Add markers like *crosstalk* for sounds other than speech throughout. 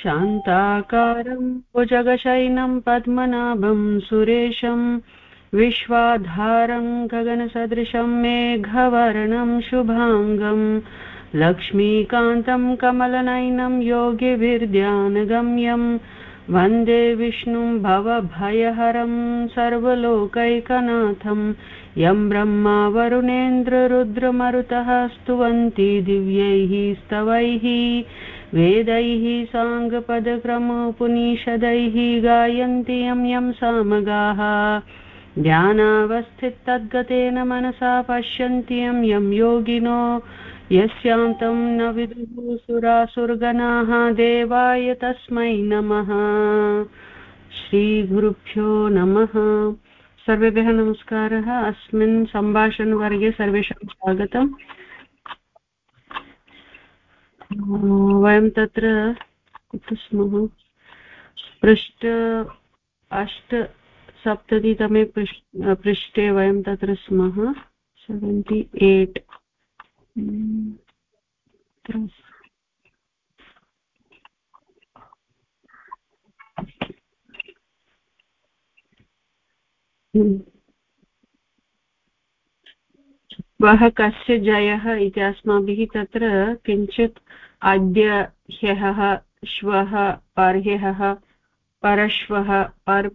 शान्ताकारं भुजगशयनं पद्मनाभं सुरेशं विश्वाधारं गगनसदृशं मेघवर्णं शुभाङ्गं लक्ष्मीकान्तं कमलनयनं योगिभिर्ध्यानगम्यं वंदे विष्णुं भवभयहरं सर्वलोकैकनाथं यं ब्रह्मा वरुणेन्द्ररुद्रमरुतः स्तुवन्ति दिव्यैः स्तवैः वेदैः साङ्गपदक्रमोपनिषदैः गायन्ति यं यं सामगाः। ध्यानावस्थितद्गतेन मनसा पश्यन्ति यं यं योगिनो। यस्यान्तं न विदुः सुरासुरगणाः, देवाय तस्मै नमः। श्रीगुरुभ्यो नमः। सर्वेभ्यः नमस्कारः। अस्मिन् सम्भाषणवर्गे सर्वेषां स्वागतम्। वयं तत्र कुत्र स्मः पृष्ठ अष्टसप्ततितमे पृष्ठे वयं तत्र स्मः। सेवेण्टि एट् वः कस्य जयः इति अस्माभिः तत्र किञ्चित् अद्य ह्यः श्वः पर्ह्यः परश्वः पर्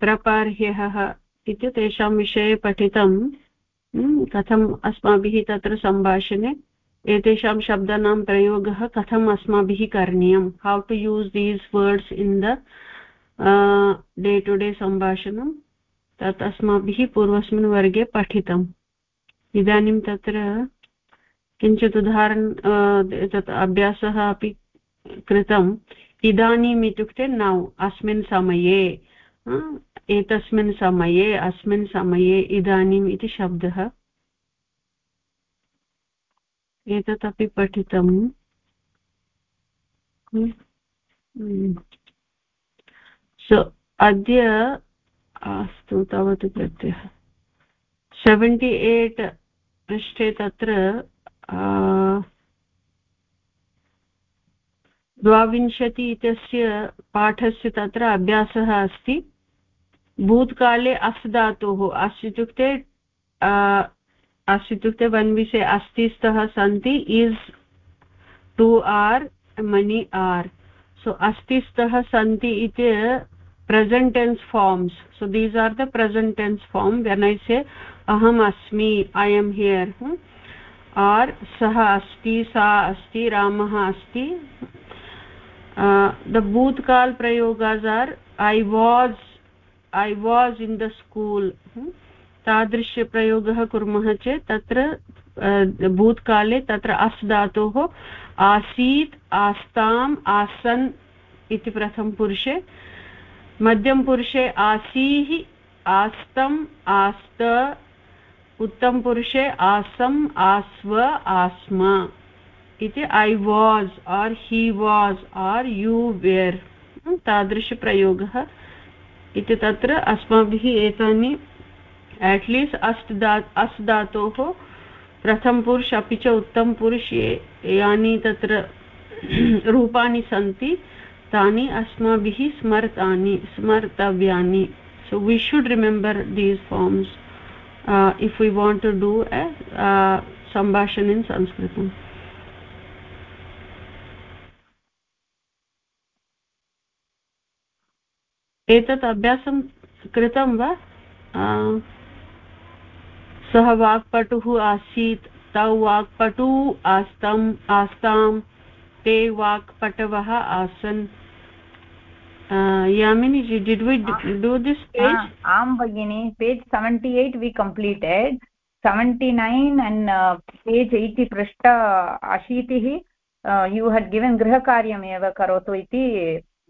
प्रपर्ह्यः इति तेषां विषये पठितं। कथम् अस्माभिः तत्र सम्भाषणे, एतेषां शब्दानां प्रयोगः कथम् अस्माभिः करणीयं how to use these words in the day to day सम्भाषणं? तत् अस्माभिः पूर्वस्मिन् वर्गे पठितम्। इदानीं तत्र किञ्चित् उदाहरण तत् अभ्यासः अपि कृतम्। इदानीम् इत्युक्ते नौ, अस्मिन् समये एतस्मिन् समये, अस्मिन् समये इदानीम् इति शब्दः। एतत् अपि पठितम्। सो, अद्य, अस्तु, तावत् प्रत्ययः सेवेण्टि एट् पृष्ठे तत्र द्वाविंशति इत्यस्य पाठस्य तत्र अभ्यासः अस्ति। भूत्काले अस् धातुः, अस् इत्युक्ते अस् इत्युक्ते वन् विषये अस्ति स्तः सन्ति, is two are many are. So अस्ति स्तः सन्ति इति present tense forms. So these are the present tense form व्यनैसे अहम् अस्मि ऐ एम् हियर् आर्, सः अस्ति, सा अस्ति, रामः अस्ति the bhutkal prayogas are, i was i was in the school? तादृशप्रयोगः कुर्मः चेत् तत्र भूतकाले तत्र अस् धातोः आसीत् आस्ताम् आसन् इति प्रथमपुरुषे मध्यमपुरुषे आसीः आस्तम् आस्त उत्तमपुरुषे आसम् आस्व आस्म इति I was are he was are you were तादृशप्रयोगः इति तत्र अस्माभिः एतानि एट्लीस्ट् अष्ट दा अस् धातोः प्रथमपुरुष अपि च उत्तमपुरुष यानि तत्र *clears throat* रूपाणि सन्ति तानि अस्माभिः स्मर्तानि स्मर्तव्यानि. So we should remember these forms uh, if we want to do a uh, sambhashan एतत् अभ्यासं कृतं वा? सः वाक्पटुः आसीत् तौ वाक्पटु आस्तम् आस्ताम् ते वाक्पटवः आसन्। Yamini ji did we do this page आं भगिनि page seventy eight we completed seventy nine and page eighty पृष्ठ अशीतिः यु हेड् गिवन् गृहकार्यमेव करोतु इति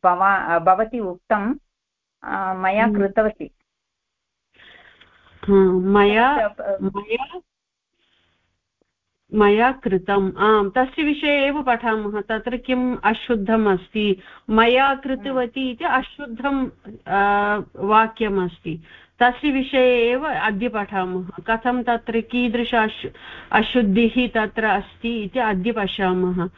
भवा भवती उक्तं मया हम्म। कृतवती। मया मया मया कृतम्। आम् तस्य विषये एव पठामः। तत्र किम् अशुद्धम् अस्ति? मया कृतवती इति अशुद्धं वाक्यम् अस्ति। तस्य विषये एव अद्य पठामः। कथं तत्र कीदृश अशु अशुद्धिः तत्र अस्ति इति अद्य पश्यामः।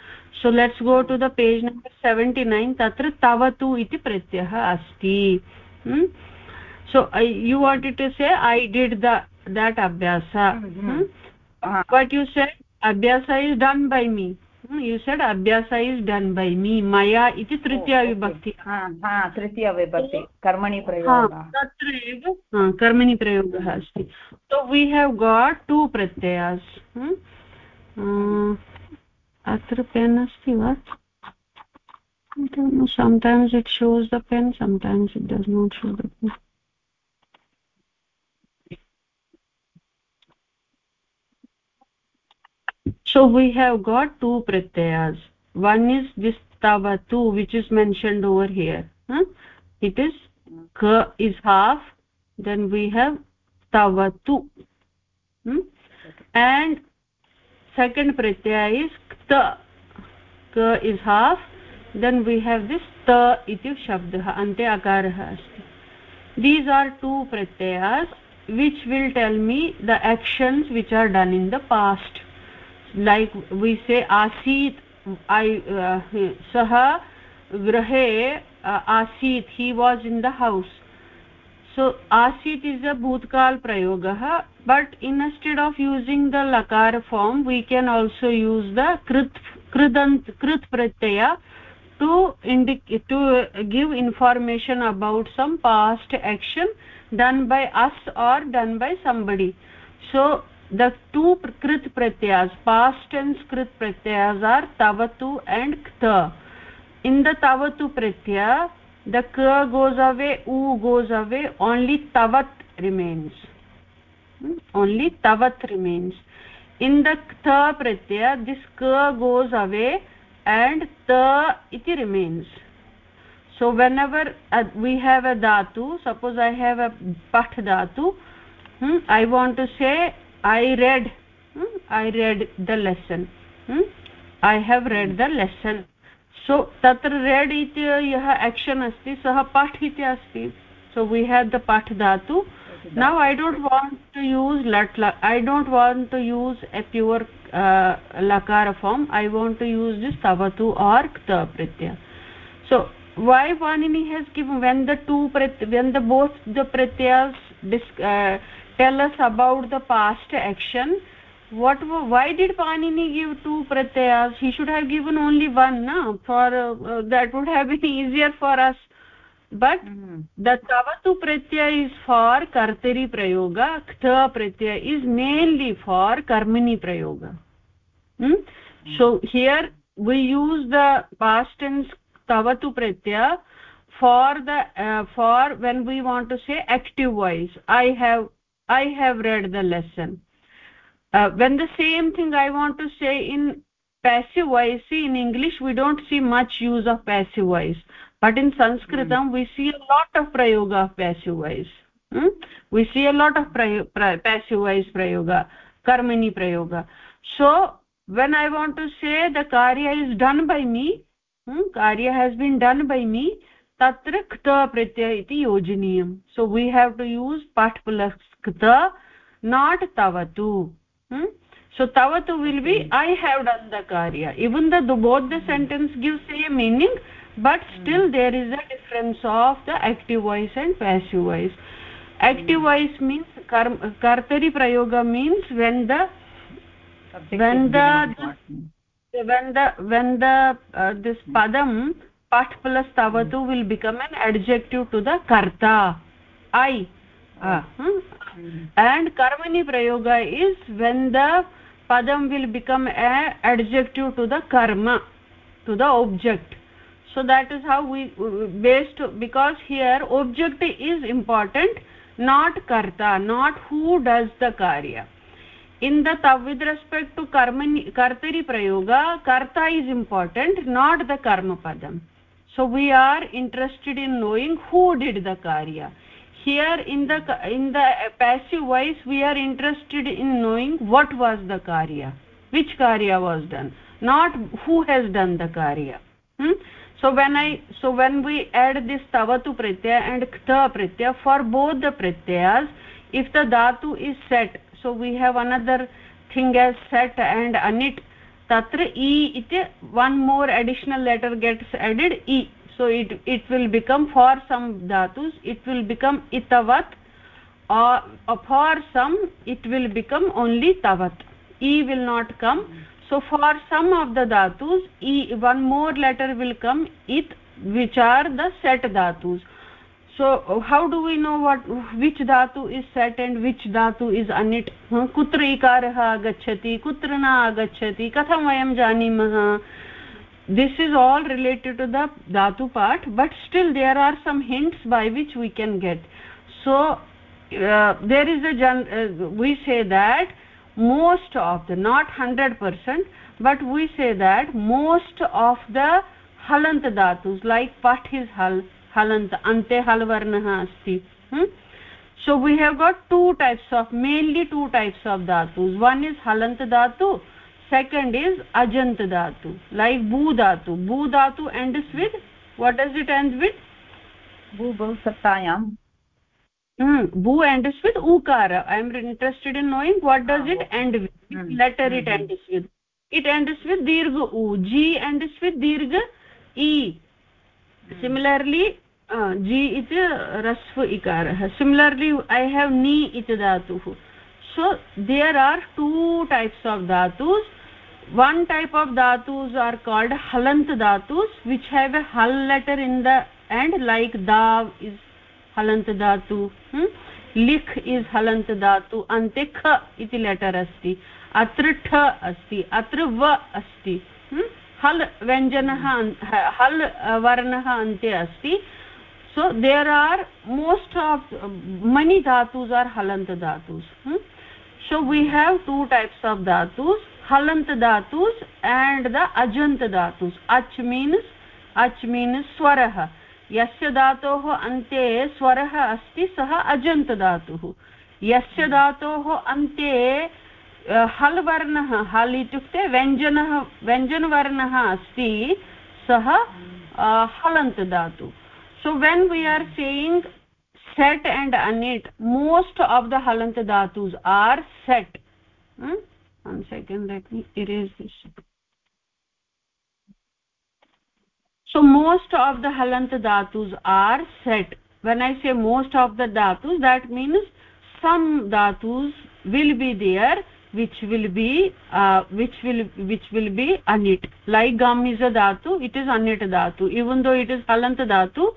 So let's go to the page number seventy nine तत्र तवतु इति प्रत्ययः अस्ति। hmm? so uh, you wanted to say i did the that abhyasa. Hmm? uh -huh. but you said abhyasa you said अभ्यास इस् डन् बै मी मया इति तृतीया विभक्ति तृतीया विभक्ति कर्मणि प्रयोगः तत्र एव कर्मणि प्रयोगः अस्ति so we have got two प्रत्ययास् अत्र पेन् अस्ति वा sometimes it shows the pen sometimes it does not show the pen so we have got two pratyayas. One is this tavatu which is mentioned over here. Huh? it is ka is half then we have tavatu hmm? and second pratyaya is kta ka is half then we have this त इति शब्दः अन्ते अकारः अस्ति these are two प्रत्ययास् which will tell me the actions which are done in the past like we say आसीत् I सः गृहे आसीत् he was in the house so आसीत् इस् अ भूत्काल् प्रयोगः but instead of using the लकार form we can also use the कृत् कृदन्त् कृत् प्रत्यय to indicate to give information about some past action done by us or done by somebody so the two krit pratyas past tense krit pratyas are tavatu and ktha in the tavatu pratyaya the ka goes away u goes away only tavat remains hmm? only tavat remains in the ktha pratyaya this ka goes away and ta iti remains so whenever uh, we have a dhatu suppose i have a pat dhatu hmm, i want to say i read hmm? i read the lesson hmm? i have read the lesson so tatra read iti yah action asti sah path iti asti so we have the path dhatu now i don't want to use lat i don't want to use a pure uh, lakara form i want to use this tavatu or kta pratyaya so why panini has given when the two when the both the pratyas uh, tell us about the past action what why did panini give two pratyayas he should have given only one na? For uh, uh, that would have been *laughs* easier for us but mm the tavatu pratyaya is for kartari prayoga. Ktha pratyaya is mainly for karmini prayoga. Hmm? mm so here we use the past tense tavatu pratyaya for the uh, for when we want to say active voice. I have i have read the lesson. Uh, when the same thing i want to say in passive voice see in english we don't see much use of passive voice but in sanskritam mm. we see a lot of prayoga of passive voice hmm? we see a lot of pra pra passive voice prayoga karmani prayoga so when i want to say the karya is done by me hmm? karya has been done by me tatra kta pratyaya iti yojaniyam so we have to use pat plus kta not tavatu hmm? so tavatu will be i have done the karya even though the, both the sentence gives same meaning but still mm. there is a difference of the active voice and passive voice. Active mm. voice means kartari prayoga means when the when the when the when the uh, this padam pat plus tavatu will become an adjective to the karta i uh, hmm? and karmani prayoga is when the padam will become a adjective to the karma to the object so that is how we based because here object is important not karta not who does the karya. In the with respect to karmani kartari prayoga karta is important not the karma padam. So we are interested in knowing who did the karya. Here in the in the passive voice we are interested in knowing what was the karya which karya was done not who has done the karya. Hmm? So when i so when we add this tavatu pratyaya and kta pratyaya for both the pratyayas if the dhatu is set so we have another thing as set and anit tatra e iti one more additional letter gets added e so it it will become for some dhatus it will become itavat or uh, for some it will become only tavat e will not come so for some of the dhatus e one more letter will come it which are the set dhatus so how do we know what which dhatu is set and which dhatu is anit kutra ikarah agacchati kutra na agacchati katham vayam janimah this is all related to the dhatu part but still there are some hints by which we can get so uh, there is a uh, we say that most of the not 100% but we say that most of the halant dhatus like pat is hal halant ante hal varnah asti hmm? so we have got two types of mainly two types of dhatus. One is halant dhatu second is ajant dhatu like bu dhatu. Bu dhatu ends with what does it end with? Bu bhavsatayam hmm. Bu ends with ukara i am interested in knowing what does ah, it end with? Mm. letter mm -hmm. it ends with? It ends with dirgha u. G ends with dirgha e. Mm. similarly uh, g iti rasva ikarah similarly i have ni iti dhatuh so there are two types of dhatus. One type of dhatus are called halant dhatus which have a hal letter in the end like dav is हलंत धातु लिख is हलन्त धातु अन्ते ख इति letter अस्ति अत्र ठ अस्ति, अत्र व अस्ति हल व्यंजन हल वर्ण अंते अस्ति so there are most of many धातुस् are हलंत धातुस् so we have two types of धातुस् हलंत धातुस् एंड द अजन्त धातुस्, अच् मीन अच् मीन स्वर। यस्य धातोः अन्ते स्वरः अस्ति, सः अजन्तदातुः यस्य धातोः अन्ते हल् वर्णः हल् इत्युक्ते व्यञ्जनः, व्यञ्जनवर्णः अस्ति, सः हलन्तदातु so when we are saying set and अनिट् मोस्ट् आफ् द हलन्तदातुस् are set second let me erase this so most of the halanta dhatus are set. When i say most of the dhatus that means some dhatus will be there which will be uh, which will which will be anit. Like gam is a dhatu it is anit dhatu. Even though it is halanta dhatu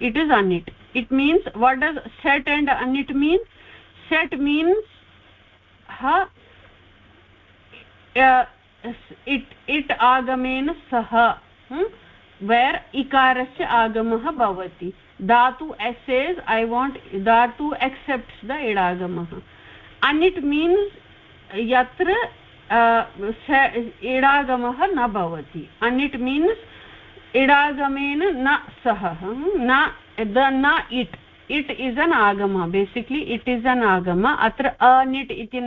it is anit. It means what does set and anit mean? Set means ha uh, it it agamen saha. Hmm? Where इकारस्य आगमः भवति धातु says I want धातु accepts the इडागमः अनिट् means यत्र इडागमः न भवति अनिट् मीन्स् इडागमेन न सह न द न इट् इट् इस् अन् आगम बेसिक्लि इट् इस् अन् आगम अत्र अनिट् इति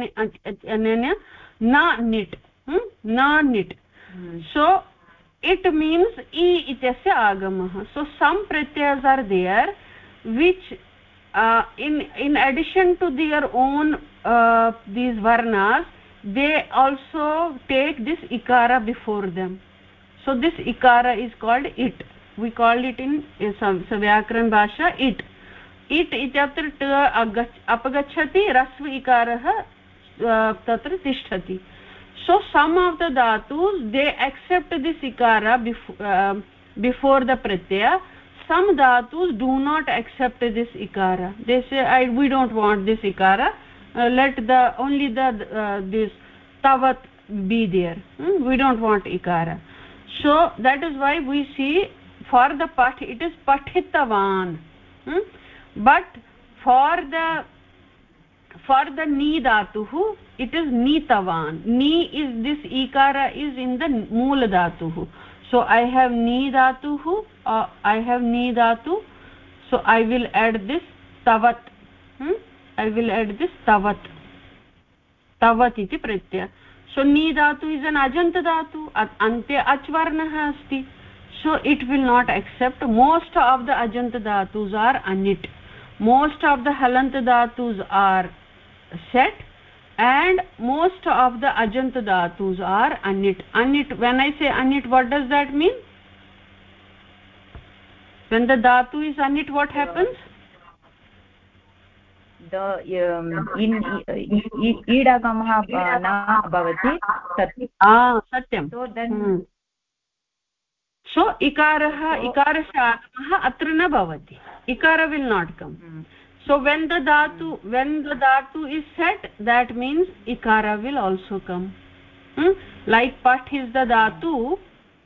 अनेन hmm? na knit hmm. so it means इत्यस्य आगमः so some प्रत्ययस् are there which in in addition to their own these वर्णास् they also take this इकार before them so this इकार is called it we called it in व्याकरण भाषा it it इत्यत्र अपगच्छति रस्व इकारः तत्र तिष्ठति so some of the dhatus they accept this ikara before, uh, before the pratyaya. Some dhatus do not accept this ikara they say I, we don't want this ikara uh, let the only the uh, this tavat be there. Hmm? we don't want ikara. So that is why we see for the pat it is pathitavan hmm? but for the for the ni dhatuh it is nitavan ni is this ikara is in the mool dhatuh so i have ni dhatuh uh, i have ni dhatu so i will add this tavat hmm? i will add this tavat tavat iti pratyaya so ni dhatu is an ajant dhatu ante ach varnah asti so it will not accept most of the ajant dhatus are anit most of the halant dhatus are set and most of the ajant dhatus are anit anit when i say anit what does that mean when the dhatu is anit what happens the um, in ईडागमः न भवति सत्यं so then hmm. सो इकारः इकारस्य आगमः अत्र न भवति इकार will not come so when the dhatu when the dhatu is set that means ikara will also come hmm? like pat is the dhatu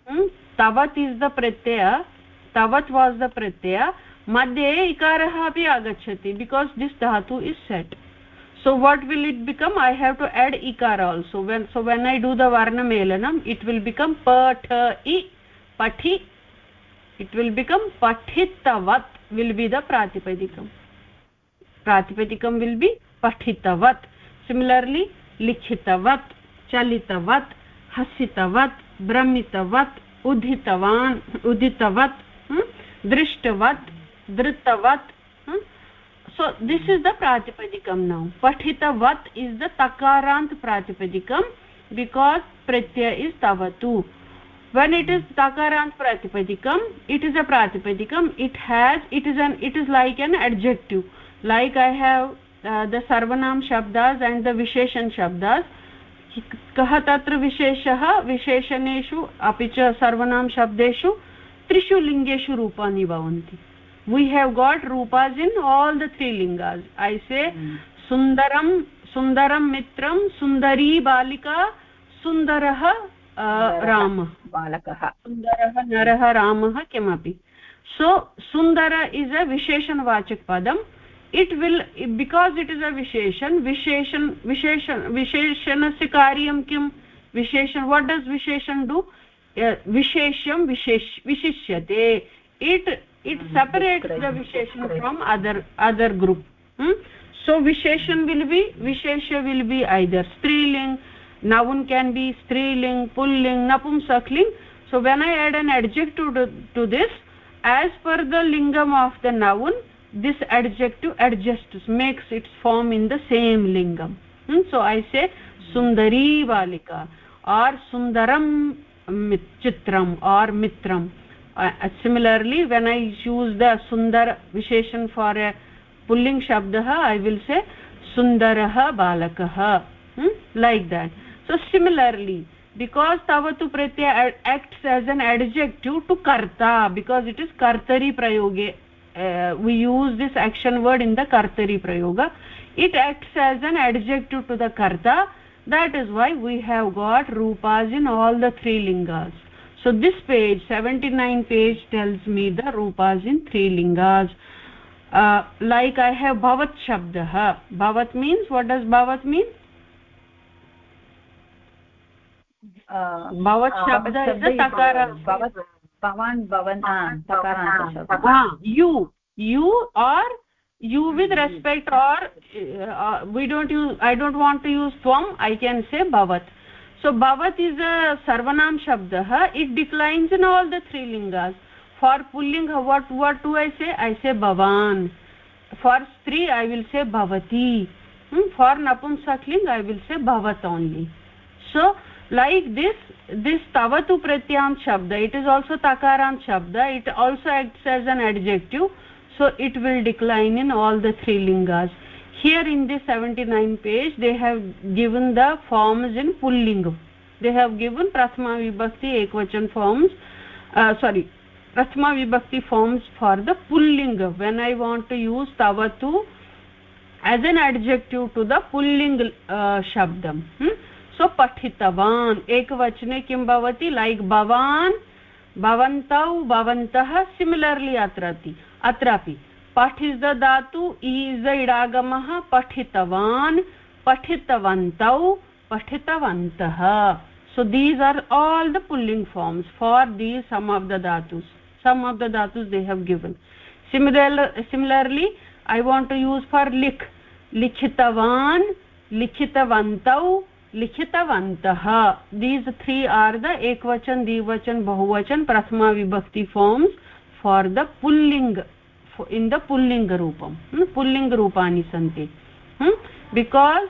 hmm? tavat is the pratyaya tavat was the pratyaya madhye ikarah api agachati because this dhatu is set so what will it become i have to add ikara also when so when i do the varna melanam it will become patha i pathi it will become pathitavat will be the pratipadikam प्रातिपदिकं will be पठितवत्। Similarly लिखितवत्, चलितवत्, हसितवत्, भ्रमितवत्, उदितवान्, उदितवत् दृष्टवत्, धृतवत् सो दिस् इस् द प्रातिपदिकं नौ पठितवत् इस् द तकारान्त् प्रातिपदिकं बिकास् प्रत्यय इस् तवतु. वेन् इट् इस् तकारान्त् प्रातिपदिकम् it is a प्रातिपदिकम् it has it is an it is like an adjective like i have uh, the sarvanam shabdas and the visheshan shabdas कः तत्र विशेषः विशेषणेषु अपि च सर्वनाम शब्देषु त्रिषु लिङ्गेषु रूपाणि भवन्ति we have got rupas in all the three lingas i say mm. sundaram sundaram mitram sundari balika sundarah Ram बालकः सुन्दरः नरः रामः किमपि सो सुन्दर is a it will because it is a visheshan visheshan visheshan visheshanasya karyam kim? Visheshan what does visheshan do? Uh, vishesyam vishesh vishishyate it it mm-hmm. separates the visheshan from other other group. Hmm? So visheshan will be vishesha will be either striling noun can be striling pulling napumsakling so when i add an adjective to, to this as per the lingam of the noun this adjective adjusts makes its form in the same lingam hmm? so i say sundari balika or sundaram chitram or mitram uh, similarly when i use the sundar visheshan for a pulling shabdah i will say sundarah balakah hmm? like that so similarly because tavatu pratyaya acts as an adjective to karta because it is kartari prayoge uh, we use this action word in the kartari prayoga. It acts as an adjective to the karta. That is why we have got rupas in all the three lingas. So this page 79 page tells me the rupas in three lingas. Uh, like i have bhavat shabdah bhavat means what does bhavat mean? Uh, bhavat shabda is the takara भवान् भवन् you you are you with respect are we don't you I don't want to use त्वम् I can से भवत् सो भवत् is a सर्वनाम शब्दः it declines in all the three लिङ्गास् for pulling what what to I say I say भवान् for स्त्री ऐ will से भवती फार् नपुंसक्लिङ्ग् ऐ विल् से भवत् only so like this this tavatu pratyam shabda it is also takarant shabda. It also acts as an adjective. So it will decline in all the three lingas. Here in this 79 page they have given the forms in pulling they have given prathama vibhakti ekvachan forms uh, sorry prathama vibhakti forms for the pulling when i want to use tavatu as an adjective to the pulling uh, shabdam hmm? So पठितवान् एकवचने किं भवति? Like भवान्, भवन्तौ, भवन्तः similarly अत्रति अत्रापि। पठिस् ददातु ease इडागमः पठितवान्, पठितवन्तौ, पठितवन्तः। So these are all the pulling forms for these some of the धातुस् some of the धातुस् they have given similarly I want to use for लिख् लिखितवान् लिखितवन्तौ लिखितवन्तः। दीस् थ्री आर् द एकवचन द्विवचन बहुवचन प्रथमा विभक्ति फार्म्स् फार् द पुल्लिङ्ग् in the पुल्लिङ्गरूपं पुल्लिङ्गरूपाणि सन्ति बिकास्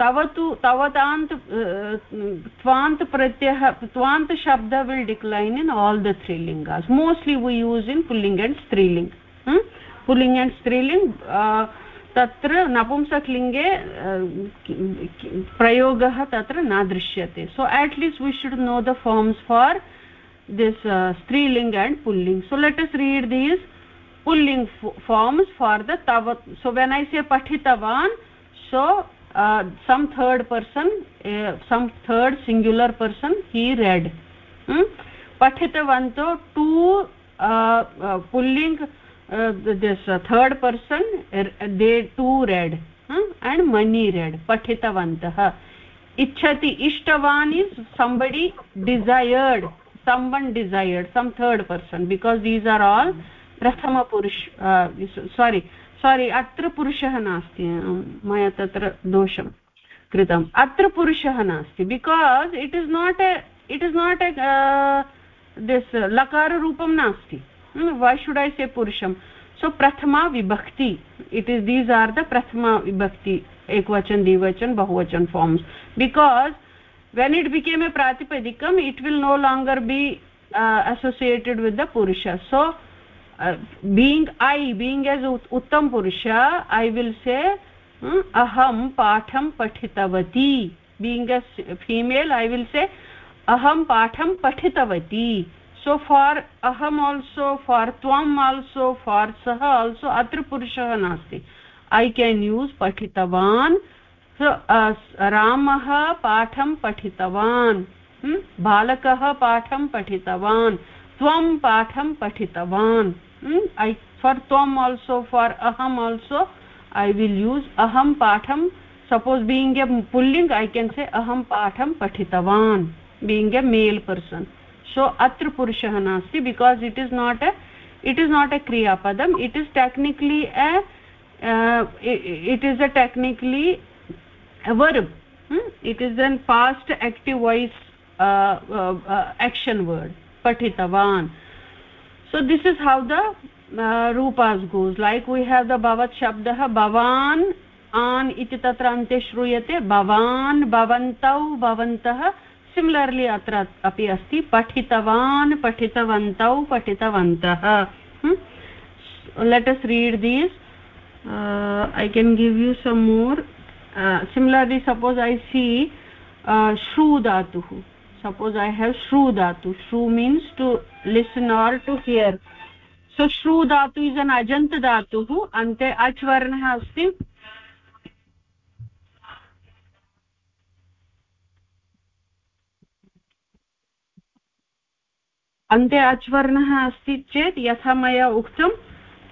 तव तु तवतान्त् त्वान्त् प्रत्ययः त्वान्त् शब्द will decline in all the three लिङ्गास् mostly we use in पुल्लिङ्ग् एण्ड् स्त्रीलिङ्ग् पुल्लिङ्ग् एण्ड् स्त्रीलिङ्ग् तत्र नपुंसकलिङ्गे प्रयोगः तत्र न दृश्यते. So at least we should know the forms for this स्त्रीलिङ्ग् and pulling so let us read these pulling forms for the तव सो वेन् ऐ से पठितवान् so some third person some third singular person he read पठितवन्तो to पुल्लिङ्ग् this uh, third person uh, they two read huh? and mani read pathitavantah ichhati ishtavan is somebody desired someone desired some third person because these are all prathama purush प्रथमपुरुष सारि सारि अत्र पुरुषः नास्ति मया तत्र दोषं कृतम् अत्र पुरुषः नास्ति because it is not it is not this लकाररूपं नास्ति वाई शुड आई से पुरुषम सो प्रथमा विभक्ति it is these are the प्रथमा विभक्ति एक वचन द्विवचन बहुवचन forms because when it became a प्रातिपदिकम it will no longer be associated with the पुरुष so being I being as उत्तम पुरुष आई विल से अहम पाठम पठितवती being as female I will say अहम पाठम पठितवती सो फार् अहम् आल्सो फार् त्वाम् आल्सो फार् सः आल्सो अत्र पुरुषः नास्ति ऐ केन् यूस् पठितवान् रामः पाठं पठितवान् बालकः पाठं पठितवान् त्वं पाठं पठितवान् ऐ फार् त्वम् आल्सो फार् अहम् आल्सो ऐ विल् यूस् अहं पाठं सपोस् बीङ्ग् ए पुल्लिङ्ग् ऐ केन् से अहं पाठं पठितवान् being a male person so अत्र पुरुषः नास्ति because it is not a it is not a क्रियापदम् it is technically a it is a technically verb it is an past active voice action word पठितवान् so this is how the रूपास् goes like we have the भवत् शब्दः भवान् आन् इति तत्र अन्ते श्रूयते भवान् भवन्तौ भवन्तः सिमिलर्ली अत्र अपि अस्ति पठितवान् पठितवन्तौ पठितवन्तः let us read these I can give you some more similarly suppose I see श्रू धातुः सपोज् ऐ हेव् श्रू धातु श्रू means to listen or to hear so श्रू दातु इस् अन् अजन्त धातुः अन्ते अच् वर्णः अस्ति अन्ते अच्वर्णः अस्ति चेत् यथा मया उक्तं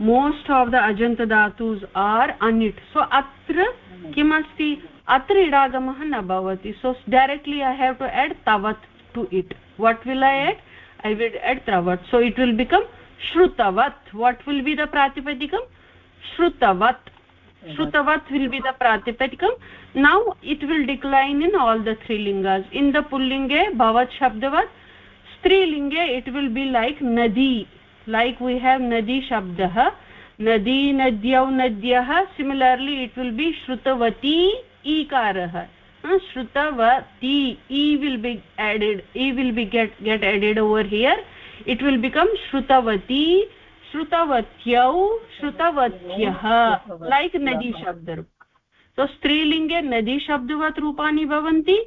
मोस्ट् आफ् द अजन्त धातूस् आर् अनिट् सो अत्र किमस्ति? अत्र इडागमः न भवति. So directly I have to add तवत् to it what will I add I will add तवत् so it will become श्रुतवत् वट् विल् बि द प्रातिपदिकं श्रुतवत् श्रुतवत् will be the प्रातिपदिकं now it will decline in all the three लिङ्गास् in the पुल्लिङ्गे भवत् शब्दवत् स्त्रीलिङ्गे it will be like नदी like we have नदी शब्दः, नदी, नद्यौ, नद्यः सिमिलर्लि इट् विल् बि श्रुतवती, ईकारः। श्रुतवती ई will be added E will be get get added over here it will become श्रुतवती, श्रुतवत्यौ, श्रुतवत्यः लैक् नदी शब्दरूप। सो स्त्रीलिङ्गे नदी शब्दवत् रूपाणि भवन्ति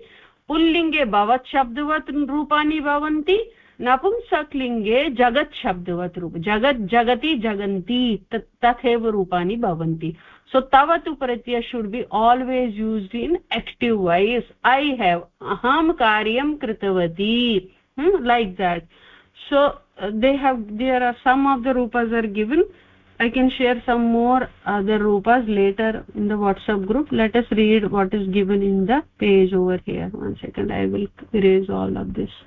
पुल्लिङ्गे भवत् शब्दवत् रूपाणि भवन्ति नपुंसकलिङ्गे जगत् शब्दवत् रूप जगत् जगति जगन्ति तथैव रूपाणि भवन्ति। सो तव तु प्रत्यय should be always used in active voice I have अहं कार्यं कृतवती। Like that so, they have, there are, some of the rupas are given i can share some more other rupas later in the whatsapp group let us read what is given in the page over here one second i will erase all of this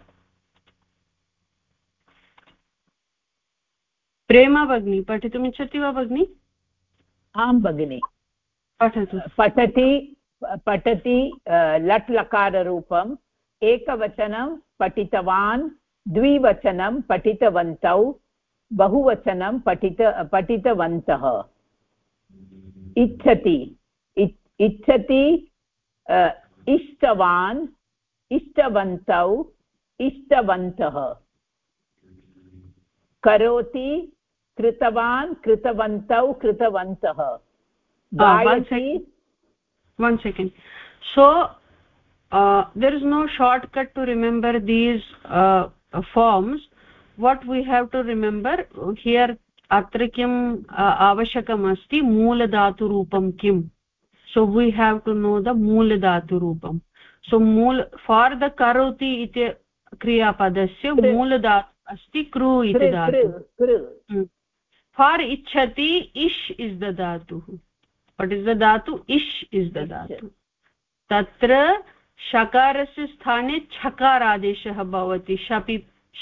Prema भगिनी पठितुमिच्छति वा भगिनि आं भगिनि पठतु पठति पठति लट् लकाररूपम् एकवचनं पठितवान् द्विवचनं पठितवन्तौ बहुवचनं पठित पठितवन्तः। इच्छति इच्छति इष्टवान् इष्टवन्तौ इष्टवन्तः। करोति कृतवान् कृतवन्तौ कृतवन्तः। One second. So uh, there is no shortcut to remember these uh, forms. What we have to remember here अत्र किम् आवश्यकम् अस्ति मूलधातुरूपं किम् so we have to know the मूलधातुरूपम् so मूल फार् द करोति इति क्रियापदस्य मूलधातु अस्ति क्रू इति धातु फार् इच्छति इश् इस् द धातुः वट् इस् द धातु इश् इस् द धातु तत्र शकारस्य स्थाने छकारादेशः भवति शपि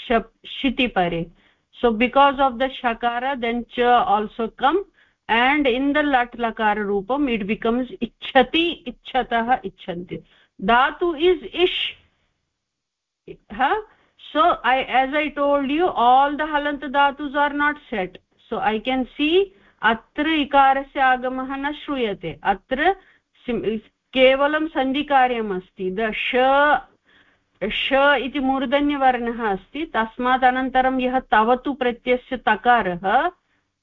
शिति परे so because of the shakara then cha also come and in the lat lakara roopam it becomes ichhati ichhatah ichhanti dhatu is ish huh so i as i told you all the halant dhatus are not set so i can see अत्र इकारस्य आगमः न श्रूयते अत्र केवलं सन्धिकार्यम् अस्ति the श श इति मूर्धन्यवर्णः अस्ति। तस्मात् अनन्तरं यः तवतु प्रत्ययस्य तकारः,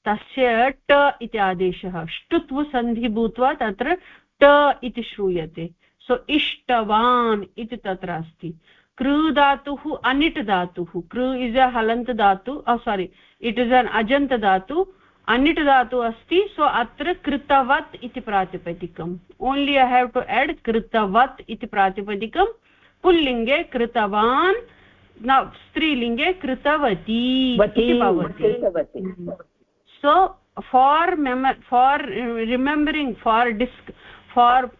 तस्य ट इति आदेशः। ष्टुत्वसन्धि भूत्वा तत्र ट इति श्रूयते। सो इष्टवान् इति तत्र अस्ति। कृ धातुः अनिट् धातुः। कृ इस् अ हलन्त धातु सारि इट् इस् अन् अजन्त धातु। अनिट् धातु अस्ति। सो अत्र कृतवत् इति प्रातिपदिकम्। Only I have to add कृतवत् इति प्रातिपदिकं पुल्लिङ्गे कृतवान् न स्त्रीलिङ्गे कृतवती भवति। So for ma'am for remembering for this for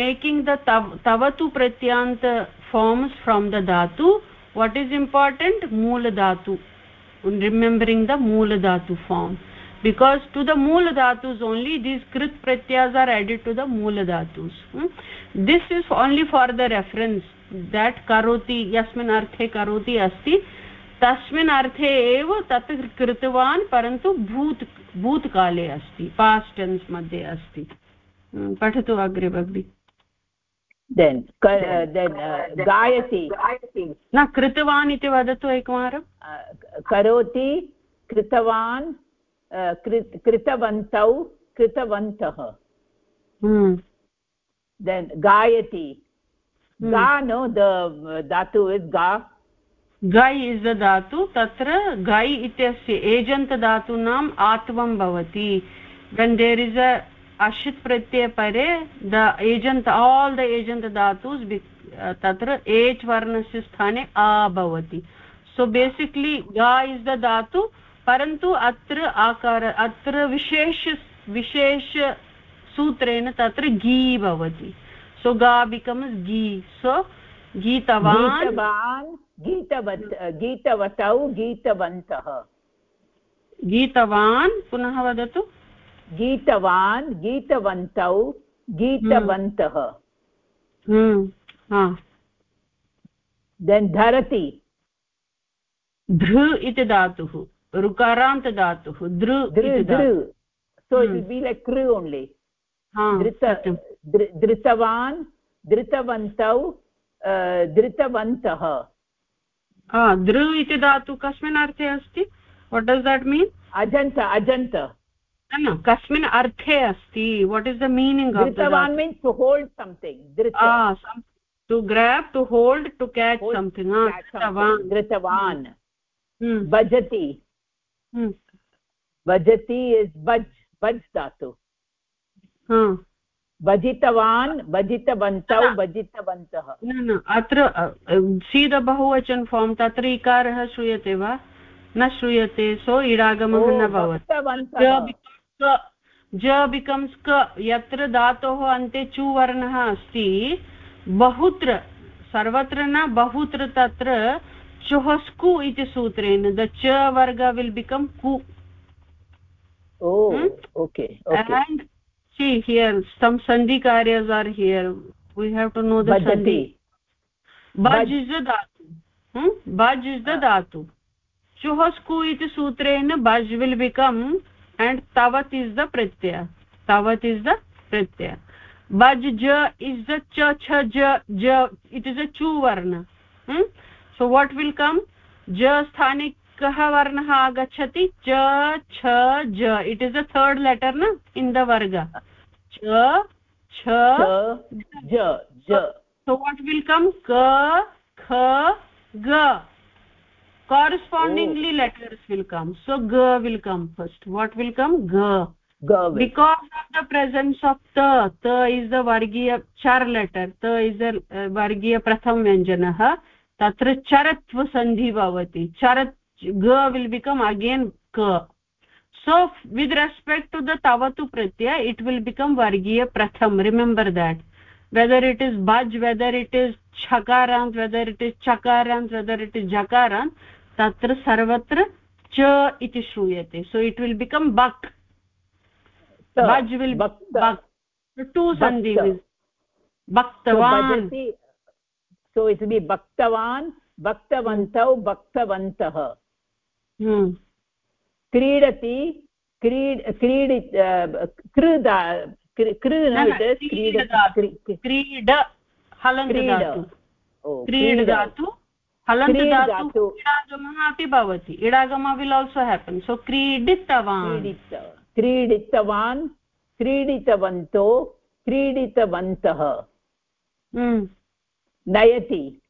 making the तवतु प्रत्यान्त फार्म्स् फ्रोम् द धातु what is important? Moola dhatu remembering the moola dhatu form. Because to the moola dhatus only these krit pratyas are added to the moola dhatus hmm? this is only for the reference that karoti yasmin arthe karoti asti तस्मिन् अर्थे एव तत् कृतवान् परन्तु भूत् भूतकाले अस्ति past tense मध्ये अस्ति पठतु अग्रे भगिनि देन् देन् गायति न कृतवान् इति वदतु एकवारं करोति कृतवान् कृतवन्तौ कृतवन्तः। hmm. देन् गायति। hmm. गा नो द धातु इस् गा। गै इस् द धातु तत्र गै इत्यस्य एजन्तधातूनाम् आत्वं भवति। देन् देर् इस् अ अशित् प्रत्यय परे द एजन्त आल् द एजन्त धातुस् तत्र एच् वर्णस्य स्थाने आ भवति। सो बेसिक्लि गा इस् द धातु परन्तु अत्र आकार अत्र विशेष विशेष सूत्रेण तत्र गी भवति। सो गा बिकम्स् गी सो गीतवान् गीतवत् गीतवतौ गीतवन्तः। गीतवान् पुनः वदतु। गीतवान् गीतवन्तौ गीतवन्तः। देन् धरति। धृ इति धातुः। ऋकारान्त धातुः दृ सो इट् बि लैक् कृ ओन्लि धृतवान् धृतवन्तौ धृतवन्तः। दृ इति धातु कस्मिन् अर्थे अस्ति? वाट् डस् दट् मीन् अजन्त अजन्त। न कस्मिन् अर्थे अस्ति। What is the meaning धृतवान् means to hold something to grab to hold to catch something धृतवान्। भजति। भजति इस् भज् भज् धातु भजितवान् भजितवन्तौ भजितवन्तः। न न अत्र सीद बहुवचन फार्म् तत्र इकारः श्रूयते वा? न श्रूयते सो इडागमः न भवति। ज बिकम्स् क यत्र धातोः अन्ते चुवर्णः अस्ति बहुत्र सर्वत्र न बहुत्र तत्र चुहस्कु इति सूत्रेण द च वर्ग विल् बिकम् कु। हियर् सम् सन्धि कार्यस् are here we have to know दन्धि बज् इस् द धातु बज् इस् द धातु चुहस्कु इति सूत्रेण बज् विल् बिकम् एण्ड् तवत् इस् द प्रत्यय तवत् इस् द प्रत्यय बज् ज इस् द च छ ज इट् इस् अ चू वर्ण hmm? so what will come ja sthane कः वर्णः आगच्छति च छ ज it is the third letter न इन् द वर्ग च छ ज ज so what will come ka kha ga correspondingly oh. letters will come so ga will come first what will come ga ga because of the presence of ta ta is the vargiya char letter ta is the uh, vargiya pratham vyanjanah charatva sandhi bhavati charat ga will become again ka so with respect to the tavatu pratyaya it will become vargiya pratham remember that whether it is baj whether it is chakarant whether it is chakarant whether it is jakarant tatra sarvatra cha iti shruyate so it will become bak baj will bak two sandhi is bhaktavan so it will be bhaktavan bhaktavantau bhaktavantah क्रीडति क्रीड क्रीडि क्रीड क्रीड इडागमः अपि भवति इडागमः will also happen so क्रीडितवान् क्रीडितवान् क्रीडितवन्तो क्रीडितवन्तः नयति।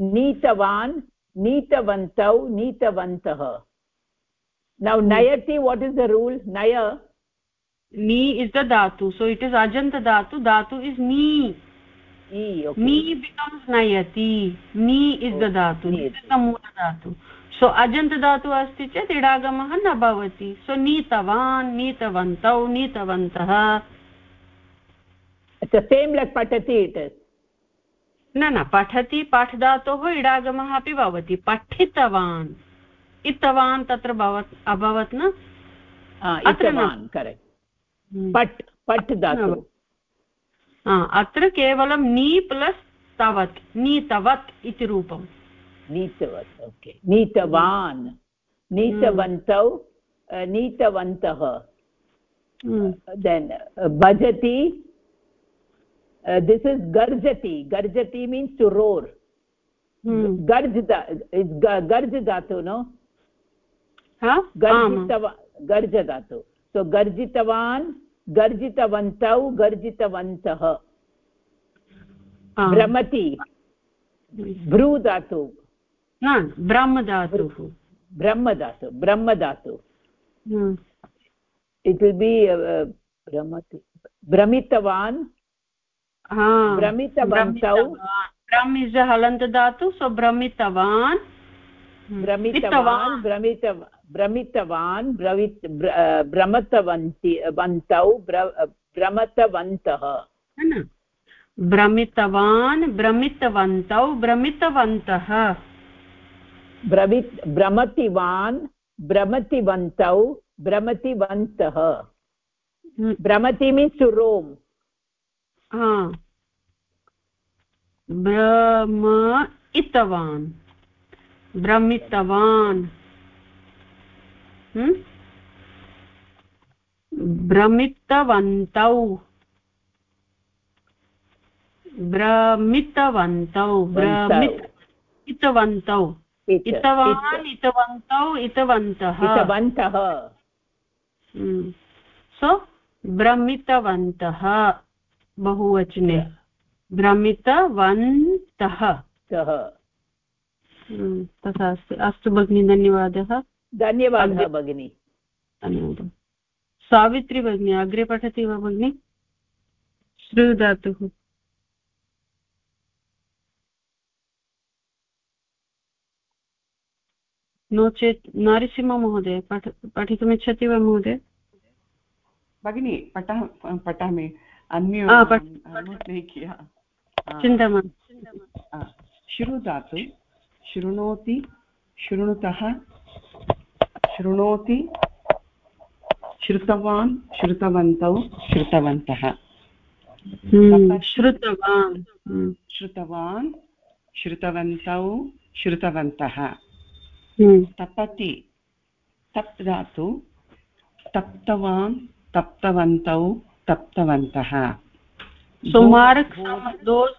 नीतवान् नीतवन्तौ नीतवन्तः। Now hmm. नयति वाट् इस् द रूल् नय। नी इस् द धातु सो इट् इस् अजन्त धातु धातु इस् नी। नी नयति। नी इस् द धातु मूलधातु सो अजन्त धातु अस्ति चेत् इडागमः न भवति। सो नीतवान् नीतवन्तौ नीतवन्तः। सेम् लैक् पठति इट् इस् न न पठति पाठधातोः इडागमः अपि भवति। पठितवान्। इतवान् तत्र भवत् अभवत् न? हम्म। पट् पट् धातु अत्र केवलं नी प्लस् तवत् नीतवत् इति रूपम्। नीतवत् ओके नीतवान्। नीतवन्तौ नीतवन्तः। Then hmm. भजति uh, this is garjati garjati means to roar hmm. garj da is garj dhatu no ha garjitava garj dhatu so garjitavan garjitavantau garjitavantah भ्रमति भ्रू धातु ब्रह्मधातुः ब्रह्मधातु ब्रह्मधातु इट् विल् बि भ्रमति भ्रमितवान् भ्रमितवन्तौ भ्रम् इस् हलन्त धातु सो भ्रमितवान् भ्रमितवान् भ्रमित भ्रमितवान् भ्रमित भ्रमतवन्ति वन्तौ भ्रमतवन्तः भ्रमितवान् भ्रमितवन्तौ भ्रमितवन्तः भ्रमित् भ्रमतिवान् भ्रमतिवन्तौ भ्रमतिवन्तः भ्रमति मीन्स् टु रोम् भ्रम इतवान्। भ्रमितवान् भ्रमितवन्तौ भ्रमितवन्तौ भ्रमित इतवन्तौ। इतवान् इतवन्तौ इतवन्तः। इतवन्तः। सो भ्रमितवन्तः बहुवचने। भ्रमितवन्तः हम्म, तथा अस्ति। अस्तु भगिनि धन्यवादः। धन्यवादः भगिनि। धन्यवादः। सावित्री भगिनी अग्रे पठति वा भगिनि? श्रुधातुः नो चेत् नरसिंहमहोदय पठ पठितुमिच्छति वा महोदय? भगिनि पठ पठामि। अन्य चिन्ता शुरु धातु शृणोति शृणुतः शृणोति श्रुतवान् श्रुतवन्तौ श्रुतवन्तः। हम्म, श्रुतवान्। हम्म, श्रुतवान् श्रुतवन्तौ श्रुतवन्तः। हम्म, तपति तप् धातु तप्तवान् तप्तवन्तौ तप्तवन्तः। So mark those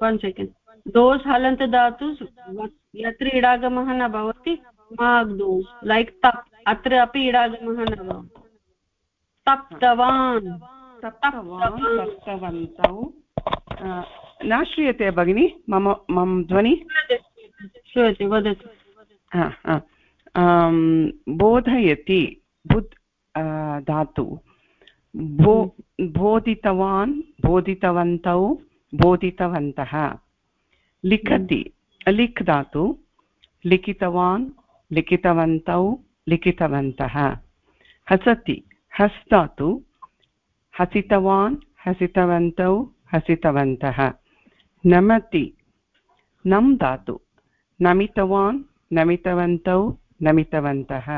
one second those halant dhatus yatra idagamah na bhavati mark those like tap atra api idagamah na bhavati taptavan तप्तवन्तौ अ, न श्रूयते भगिनि मम मम ध्वनि श्रूयते वदतु हा, हा. बोधयति बुद् अ, धातु बो बोधितवान् बोधितवन्तौ बोधितवन्तः। लिखति लिख् धातु लिखितवान् लिखितवन्तौ लिखितवन्तः। हसति हस् धातु हसितवान् हसितवन्तौ हसितवन्तः। नमति नं धातु नमितवान् नमितवन्तौ नमितवन्तः।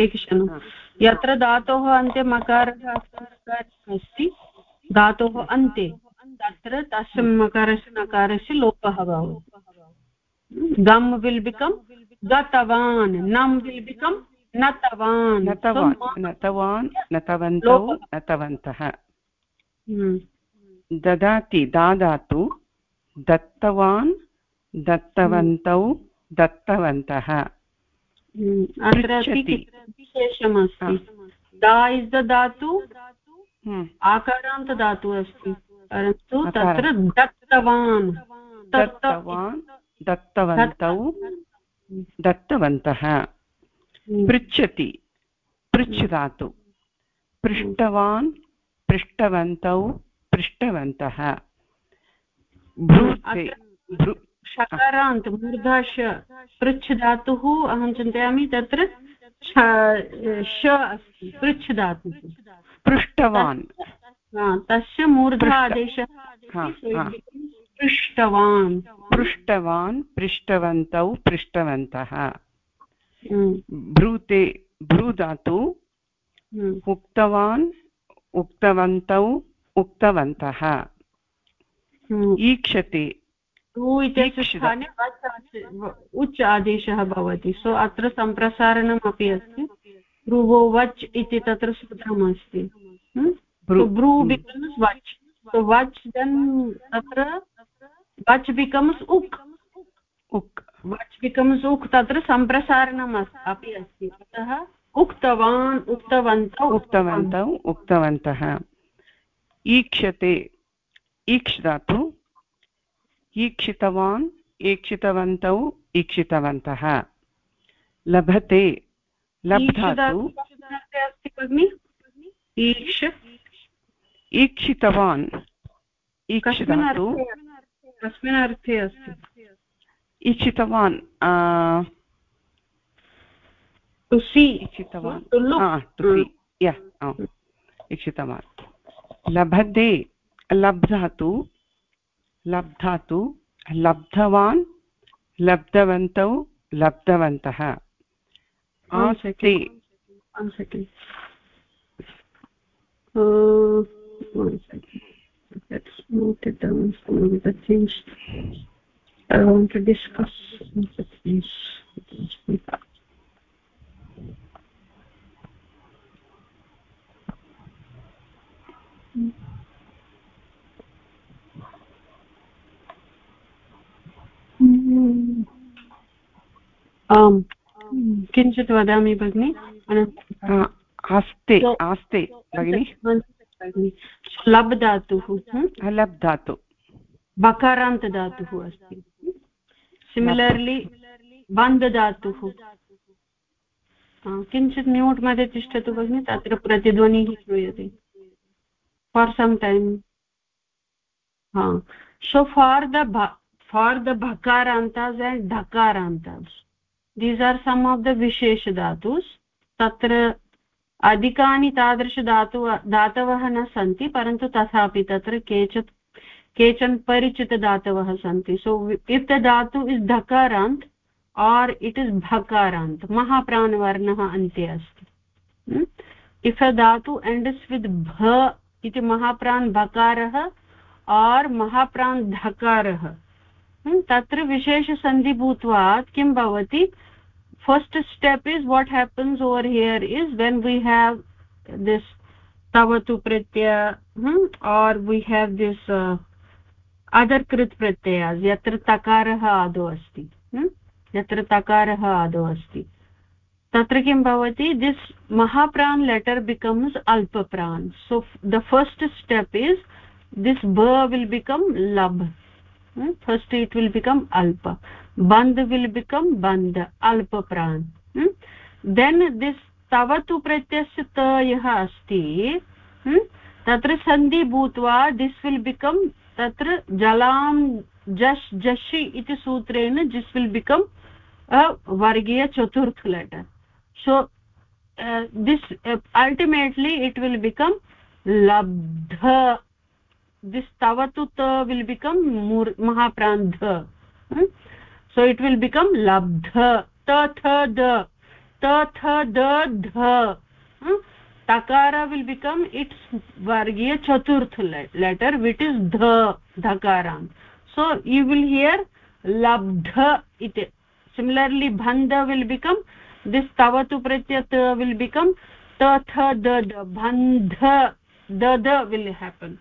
एकक्षणं यत्र धातोः अन्ते मकारः अस्ति- धातोः अन्ते तत्र तस्य मकारस्य नकारस्य लोपः भवति। गम् विल् बिकम् गतवान् नम् विल् बिकम् नतवान्। नतवान् नतवान् नतवन्तौ नतवन्तः। हम्म, ददाति दादातु दत्तवान् दत्तवन्तौ दत्तवन्तः। अत्र। विशेषमस्ति दा इस् द धातु आकारान्त धातु अस्ति परन्तु तत्र दत्तवान् दत्तवान् दत्तवन्तौ दत्तवन्तः पृच्छति पृच्छ धातु पृष्टवान् पृष्टवन्तौ पृष्टवन्तः भ्रूते भ्रू षकारान्त मूर्धाश पृच्छ धातुः अहं चिन्तयामि तत्र श अस्ति पृच्छ धातुः पृष्टवान्। तस्य मूर्धा आदेशः अस्ति, so it becomes पृष्टवान्। पृष्टवान् पृष्टवन्तौ पृष्टवन्तः। हम्म, भ्रूते भ्रूधातु हम्म, उक्तवान् उक्तवन्तौ उक्तवन्तः। हम्म। ईक्षते। उ इत्यस्य स्थाने वच् उच्च आदेशः भवति सो अत्र सम्प्रसारणम् अपि अस्ति भ्रुवो वच् इति तत्र सूत्रमस्ति bru becomes vach. So vach then tatra vach becomes uk. उक् vach becomes uk तत्र सम्प्रसारणम् अस्- अपि अस्ति अतः उक्तवान् उक्तवन्तौ उक्तवन्तौ उक्तवन्तः ईक्षते ईक्ष् धातु ईक्षितवान् ईक्षितवन्तौ ईक्षितवन्तः। लभते लब् धातु अस्ति भगिनि ईक्ष। ईक्षितवान् ईक्ष् कस्मिन् अर्थे अस्ति? ईक्षितवान् ईक्षितवान्। To look. Uh, to see. Yeah, ईक्षितवान्। लभते लब्धातु। लब्धातु लब्धवान् लब्धवन्तौ लब्धवन्तः आस्ते. Uh. Let's note it down some of the things I want to discuss. आम् किञ्चित् वदामि भगिनि? आस्ते आस्ते भगिनि। लब् धातुः हं? बकारान्त धातुः अस्ति। सिमिलर्लि बन्ध धातुः। किञ्चित् म्यूट् मध्ये तिष्ठतु भगिनि तत्र प्रतिध्वनिः श्रूयते। फार् सम् टैम् हा। So for the for the भकारान्तास् and ढकारान्तास् these are some of the विशेष धातुस् तत्र अधिकानि तादृशधातु धातवः न सन्ति परन्तु तथापि तत्र केचित् केचन परिचितधातवः सन्ति सो इफ् द धातु इस् धकारान्त् आर् इट् इस् भकारान्त् महाप्राणवर्णः अन्ते अस्ति इफ् अ धातु एण्ड्स् वित् भ इति महाप्रान् भकारः आर् महाप्रान् धकारः हम्म, तत्र विशेषसन्धि भूत्वात् किं भवति? First step is what happens over here is when we have this तव तु प्रत्यय or we have this other कृत् प्रत्ययास् यत्र तकारः आदौ अस्ति हम्म, यत्र तकारः आदौ अस्ति। तत्र किं भवति? दिस् महाप्राण् letter becomes अल्पप्राण्। So the first step is this ब विल् बिकम् लभ् first it will become alpa. Band will become band alpapran hmm? then this तवतु प्रत्ययस्य त यः अस्ति तत्र सन्धि भूत्वा दिस् विल् बिकम् तत्र जलां जश् जषि इति सूत्रेण दिस् विल् बिकम् वर्गीय चतुर्थ letter so this ultimately it will become लब्ध दिस् तवतु त विल् बिकम् महाप्रान्ध so it will become labdha ta tha da th the dh takara will become its vargiya chaturth letter which is dha dhakaram so you will hear labdha iti similarly bhanda will become this tavatu pratyat will become ta tha da da bandha da da will happen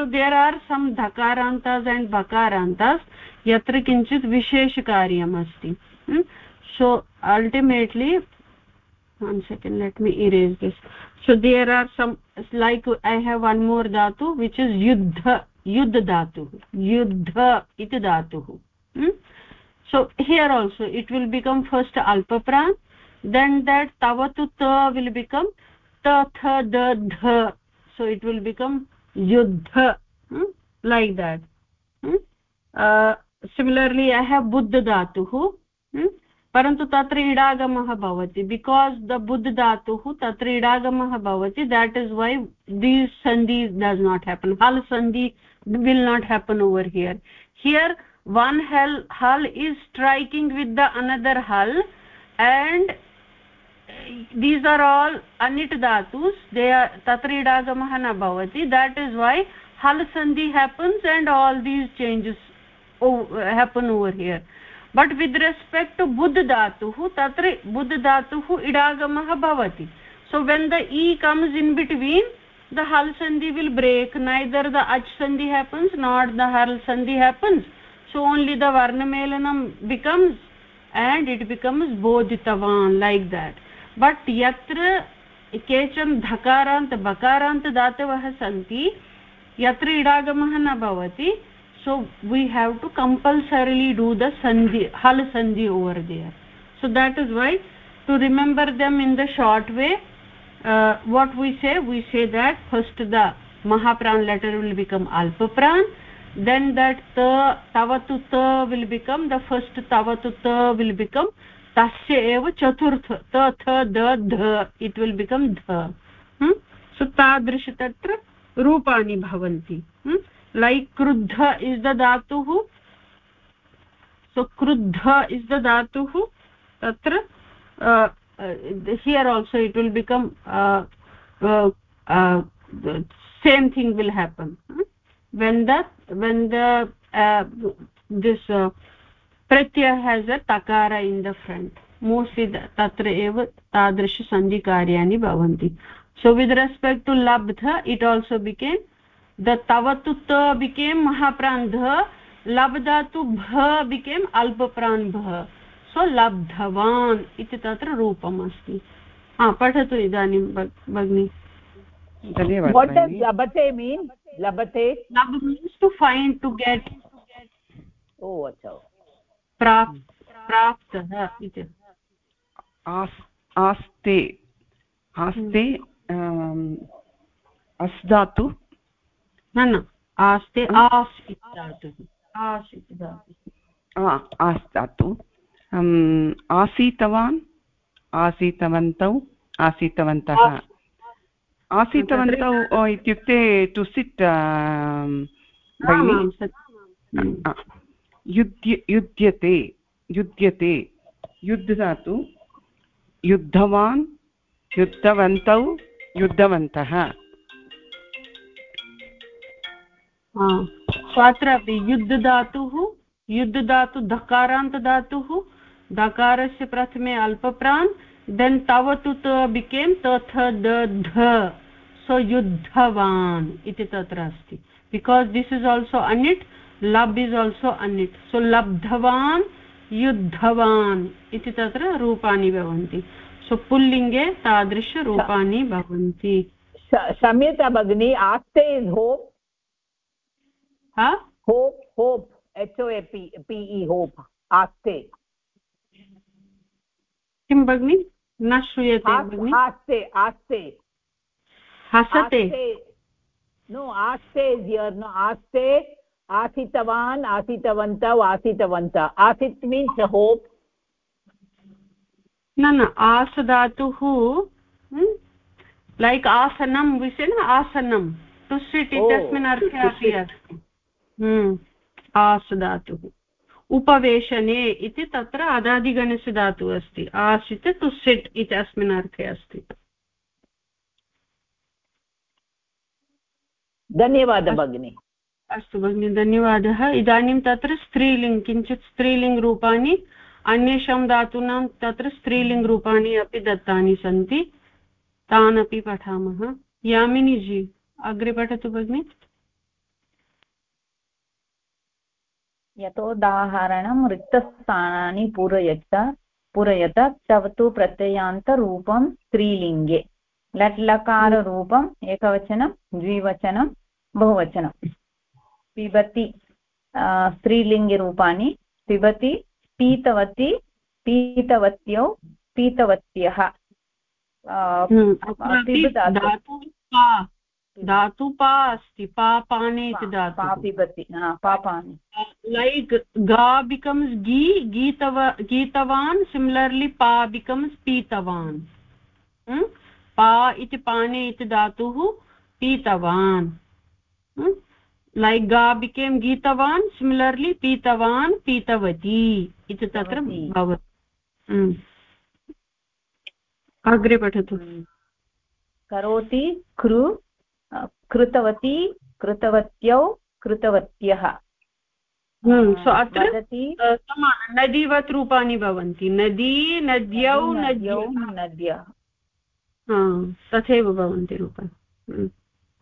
so there are some dhakarantas and bakarantas yatra kinchit vishesh karyam asti hmm? so ultimately one second let me erase this so there are some like i have one more dhatu which is yuddha yudd dhatu yuddha it dhatu hmm? so here also it will become first alpapran then that tavatu ta will become ta tha da dha so it will become युद्ध like that similarly I have Buddha धातुः परन्तु तत्र इडागमः भवति. Because the Buddha धातुः तत्र इडागमः भवति देट् इस् वै दीस् सन्धि डस् नाट् हेपन् हल् sandhi will not happen over here here one हल् हल् is striking with the another हल् and these are all anit dhatus. They are tatra idagamaha na bhavati that is why hal sandhi happens and all these changes happen over here. But with respect to buddh dhatuh tatra buddh dhatuh idagamaha bhavati so when the e comes in between the hal sandhi will break. Neither the ach sandhi happens nor the hal sandhi happens. So only the varna melanam becomes and it becomes bodhitavan like that. But यत्र केचन धकारान्त बकारान्तदातवः सन्ति यत्र इडागमः न भवति so we have to compulsorily do the सन्धि हल् सन्धि over there so that is why to remember them in the short way what we say we say that first the महाप्राण् letter will become अल्पप्राण् then that त तव तु त will become the first तव तु त विल् बिकम् तस्य एव चतुर्थ, त, थ, द, ध इट् विल् बिकम् ध hm? सो तादृश तत्र रूपाणि भवन्ति hm? लैक् क्रुद्ध इस् द धातुः सो क्रुद्ध इस् द धातुः, तत्र here also it will become same thing will happen when this pratyaya has a takara in the front mostly tatra eva tadrish sandhi karyani bhavanti so with respect to labdha it also became the tavatu ta became mahaprandha labdhatu bha became alpaprandha so labdhavan iti tatra roopam asti ha patatu idanim bagni what does labate mean labate lab means to find to get oh acha प्राप् प्राप्तः इति। आस्ते। आस्ते अस्दातु। न न आस्ते आस् इति धातुः आस् इति धातुः आस् धातु आसीतवान् आसीतवन्तौ आसीतवन्तः। आसीतवन्तौ इत्युक्ते टु सिट् आम्, युध्य युध्यते युध्यते। युद्ध धातु युद्धवान्, युद्धवन्तौ, युद्धवन्तः। स्वात्रापि युद्धधातुः, युद्धधातु धकारान्तधातुः, धकारस्य प्रथमे अल्पप्रान् देन् तवतु त बिकेम् तथ द ध सो युद्धवान् इति तत्र अस्ति। बिकास् दिस् इस् आल्सो अनिट् लब् इस् आल्सो अनिट् सो लब्धवान् युद्धवान् इति तत्र रूपाणि भवन्ति। सो पुल्लिङ्गे तादृशरूपाणि भवन्ति। क्षम्यता भगिनी आस्ते is hope hope hope H O A P P E hope आस्ते। किं भगिनि? न श्रूयते आस्ते आस्ते। हसते। नो आस्ते इस् यर् नो आस्ते। आसितवान् आसितवन्तौ आसितवन्तः आसित् मीन्स् होप् न न आस धातुः लैक् आसनं विषय न आसनं। टु सिट् इत्यस्मिन् अर्थे अपि अस्ति आस् धातुः उपवेशने इति तत्र अदादिगणस्य धातुः अस्ति। आसित् टु सिट् इति अस्मिन् अर्थे अस्ति। धन्यवादः भगिनि। अस्तु भगिनि, धन्यवादः। इदानीं तत्र स्त्रीलिङ्ग्, किञ्चित् स्त्रीलिङ्ग्रूपाणि अन्येषां धातूनां तत्र स्त्रीलिङ्ग्रूपाणि अपि दत्तानि सन्ति। तान् पठामः। यामिनीजी, अग्रे पठतु भगिनि। यतोदाहरणं रिक्तस्थानानि पूरयत पूरयत तव तु प्रत्ययान्तरूपं स्त्रीलिङ्गे। लट् लकाररूपम् एकवचनं, द्विवचनं, बहुवचनं। पिबति स्त्रीलिङ्गिरूपाणि पिबति पीतवती पीतवत्यौ पीतवत्यः। धातु पा अस्ति पापानि इति धातु। पिबति पापानि। लैक् गा बिकम्स् गी गीतव गीतवान् सिमिलर्लि पा बिकम्स् पीतवान्। पा इति पाने इति धातुः पीतवान्। लैक् गा बिकेम् गीतवान् सिमिलर्लि पीतवान् पीतवती इति तत्र भवति अग्रे पठतु करोति कृ कृतवती कृतवत्यौ कृतवत्यः सो अत्र नदीवत् रूपाणि भवन्ति नदी नद्यौ नद्यौ नद्यः तथैव भवन्ति रूपाणि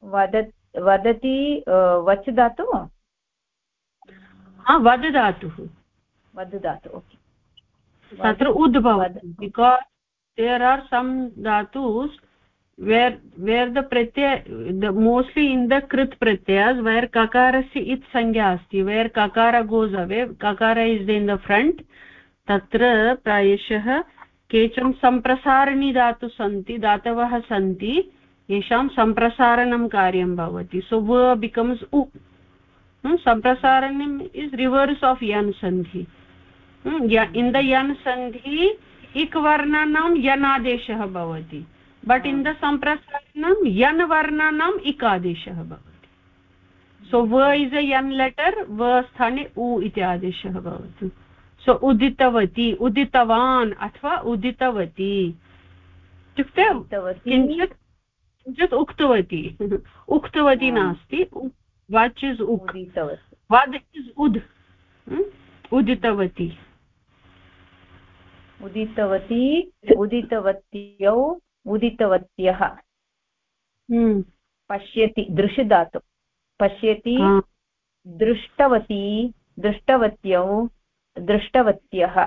वद वदति वच् दातु हा वद् धातुः। वद् ओके। तत्र उद्भव देर् आर् सम् धातुस् वेर् वेर् द प्रत्यय मोस्ट्लि इन् द कृत् प्रत्ययस् वेर् ककारस्य इत् संज्ञा अस्ति वेर् ककार गोस् अवे ककार इस् इन् द फ्रण्ट् तत्र प्रायशः केचन सम्प्रसारणी धातुः सन्ति धातवः सन्ति। येषां सम्प्रसारणं कार्यं भवति. सो व बिकम्स् उ सम्प्रसारणम् इस् रिवर्स् आफ् यन् सन्धि इन् द यन् सन्धि इक् वर्णानां यनादेशः भवति बट् इन् द सम्प्रसारणं यन् वर्णानाम् इकादेशः भवति सो व इस् अ यन् लेटर् व स्थाने उ इति आदेशः भवति सो उदितवती उदितवान् अथवा उदितवती इत्युक्ते किञ्चित् किञ्चित् उक्तवती। उक्तवती नास्ति। वाच् इस् उक्? वद् इस् उद्? उदितवती। उदितवती उदितवत्यौ उदितवत्यः। पश्यति दृशदातु। पश्यति दृष्टवती दृष्टवत्यौ दृष्टवत्यः।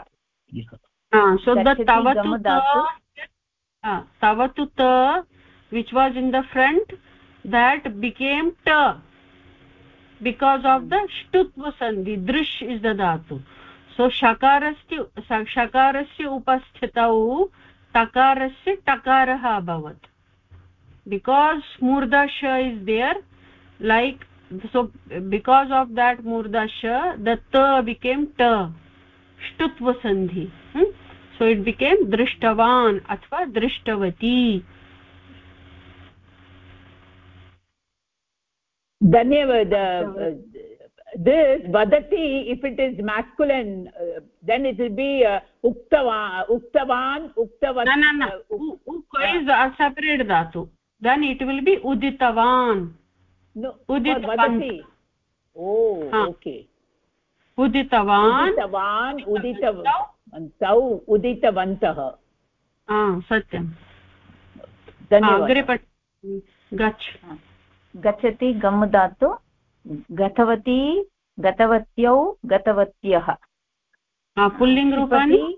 तव तु त which was in the front that became ta because of the shtutva sandhi drish is the dhatu. So shakarasya shakarasya upasthitau takarasya takarah abhavat because murda sha is there like so because of that murda sha the ta became ta shtutva sandhi. Hmm? so it became drishtavan athva drishtavati uh, this vadati if it is masculine uh, then it will be uh, uktavan uktavan uktavat no no no uk is a separate dhatu then it will be uditavan no uditavan oh ha. okay uditavan uditavan उदितवान् उदितवान् उदितवन्तौ उदितवन्तः सत्यं अग्रे गच्छ गच्छति गम् दातु गतवती गतवत्यौ गतवत्यः। पुल्लिङ्गरूपाणि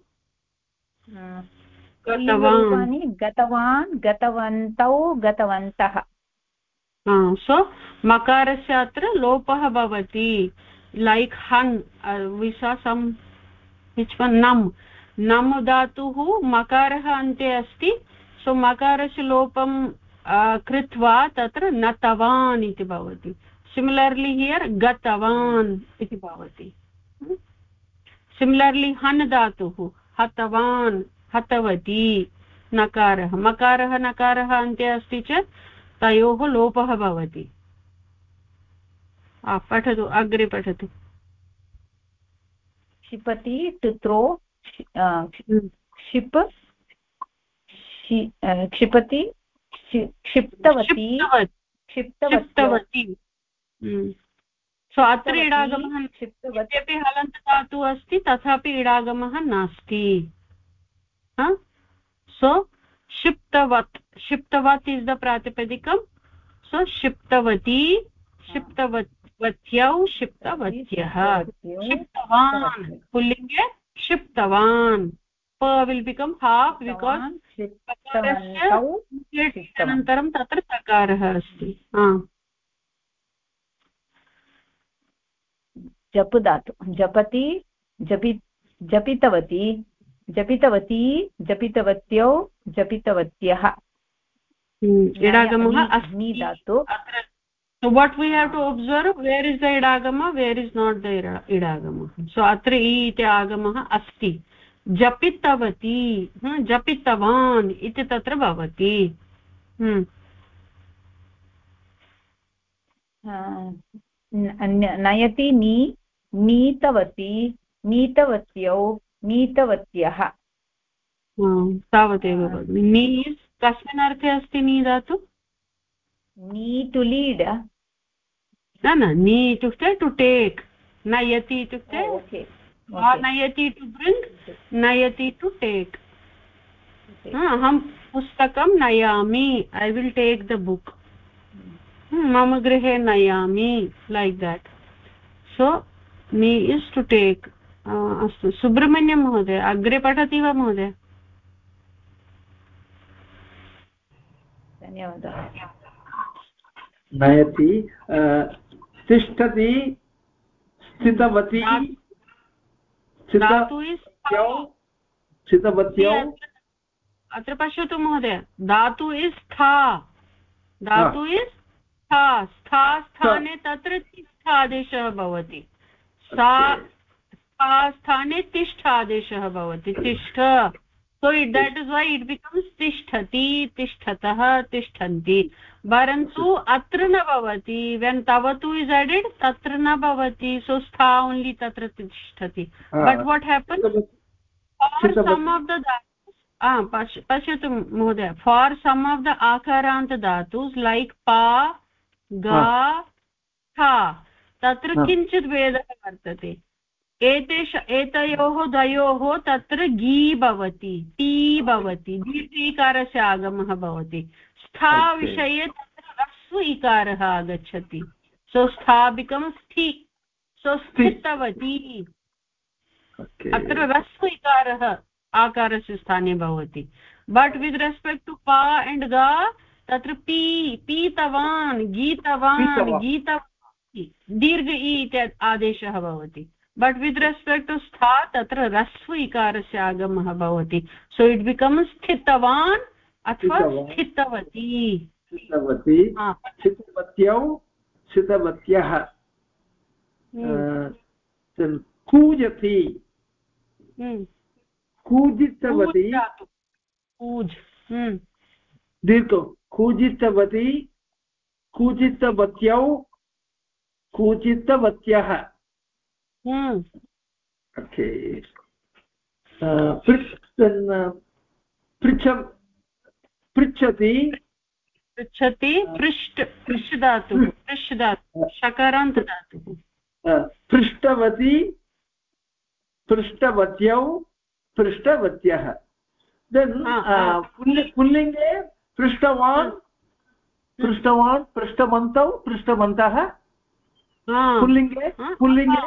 पुल्लिङ्गरूपाणि गतवान्। गतवन्तौ गतवन्तः। सो मकारस्य अत्र लोपः भवति। लैक् हन् विश्वासं विच् वन् नम् नम् धातुः मकारः अन्ते अस्ति। सो मकारस्य लोपं कृत्वा तत्र नतवान् इति भवति। सिमिलर्लि हियर् गतवान् इति भवति। सिमिलर्लि हन् धातुः हतवान् हतवती नकारः। मकारः नकारः अन्ते अस्ति चेत् तयोः लोपः भवति। पठतु अग्रे पठतु। क्षिपति टु थ्रो क्षिप क्षिपति क्षिप्तवती। क्षिप्तवती। सो अत्र इडागमः यद्यपि हलन्तधातुः अस्ति तथापि इडागमः नास्ति। सो क्षिप्तवत्। क्षिप्तवत् इस् द प्रातिपदिकं। सो क्षिप्तवती क्षिप्तवत् वत्यौ क्षिप्तवत्यः। क्षिप्तवान्। पुल्लिङ्गे क्षिप्तवान्। प विल् बिकम् हाफ् बिकास् अनन्तरं तत्र तकारः अस्ति जप दातु जपति जपि जपितवती जपितवती जपितवत्यौ जपितवत्यः इडागमः अस्मि अत्र so what we have to observe where is the idagama where is not the idagama so atra i iti agamah asti जपितवती जपितवान् इति तत्र भवति। नयति नी नीतवती नीतवत्यौ नीतवत्यः। तावदेव भगिनि। नी कस्मिन् अर्थे अस्ति नी दातु नी टु लीड्। न न नी इत्युक्ते टु टेक् नयति इत्युक्ते नयति टु ब्रिङ्ग् नयति टु टेक् अहं पुस्तकं नयामि I will take the book मम गृहे नयामि लैक् देट् सो नी इस् टु टेक् अस्तु सुब्रह्मण्यं महोदय अग्रे पठति वा महोदय? धन्यवादः। नयति तिष्ठति स्थितवती। अत्र पश्यतु महोदय। धातु इस् स्था। धातु इस् स्था। स्था स्थाने तत्र तिष्ठ आदेशः भवति सा स्था स्थाने तिष्ठ आदेशः भवति। *coughs* तिष्ठ। So it, that is why it becomes tishtati tishtatah tishtanti परन्तु अत्र न भवति। वेन् तवतु इस् एडेड् तत्र न भवति। सो स्था ओन्लि तत्र तिष्ठति। But what happen for some of the पश्यतु महोदय। फार् सम् आफ् द आकारान्त धातुस् लैक् पा गा था तत्र किञ्चित् भेदः वर्तते। एतेष एतयोः द्वयोः तत्र गी भवति टी भवति। दीर्घीकारस्य आगमः भवति। स्था विषये ह्रस्व इकारः आगच्छति। सो स्थापिकं स्थि सो स्थितवती अत्र ह्रस्व इकारः आकारस्य स्थाने भवति। बट् वित् रेस्पेक्ट् टु पा एण्ड् गा तत्र पी पीतवान् गीतवान् गीतवान् दीर्घ इ इति आदेशः भवति। बट् वित् रेस्पेक्ट् टु स्था तत्र रस्व इकारस्य आगमः भवति। सो इट् बिकम् स्थितवान् अथवा स्थितवती स्थितवती स्थितवत्यौ स्थितवत्यः हम्म। कूजति। हम्म। कूजितवती। कूज्। हम्म। दीर्घ। कूजितवती। कूजितवत्यौ। कूचितवत्यः ओके। पृच्छ पृच्छति। पृच्छति पृष्ठ पृष्ठधातुः पृष्ठधातुः शकारान्त धातुः पृष्ठवती पृष्ठवत्यौ पृष्ठवत्यः। देन् पुल्लिङ्गे पृष्टवान् पृष्टवान् पृष्टवन्तौ पृष्टवन्तः पुल्लिङ्गे पुल्लिङ्गे।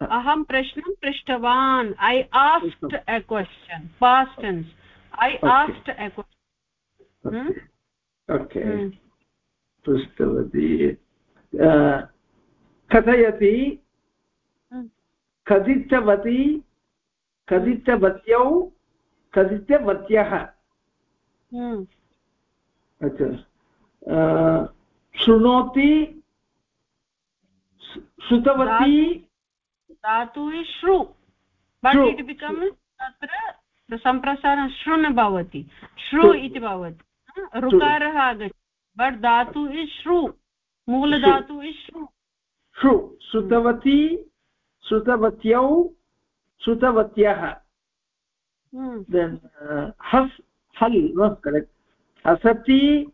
अहं प्रश्नं पृष्टवान् I asked a question past tense I asked a question okay पृष्टवती कथयति कथितवती कथितवत्यौ कथितवत्यः। अच्छा। शृणोति श्रुतवती। धातु श्रु। बट् इट् बिकम् तत्र सम्प्रसारणं शृण् भवति श्रु इति भवति। ऋकारः आगच्छति बट् धातु इस् श्रु मूलधातु इस् श्रु श्रु श्रुतवती श्रुतवत्यौ श्रुतवत्यः देन् हस् हल् करेक्ट् हसति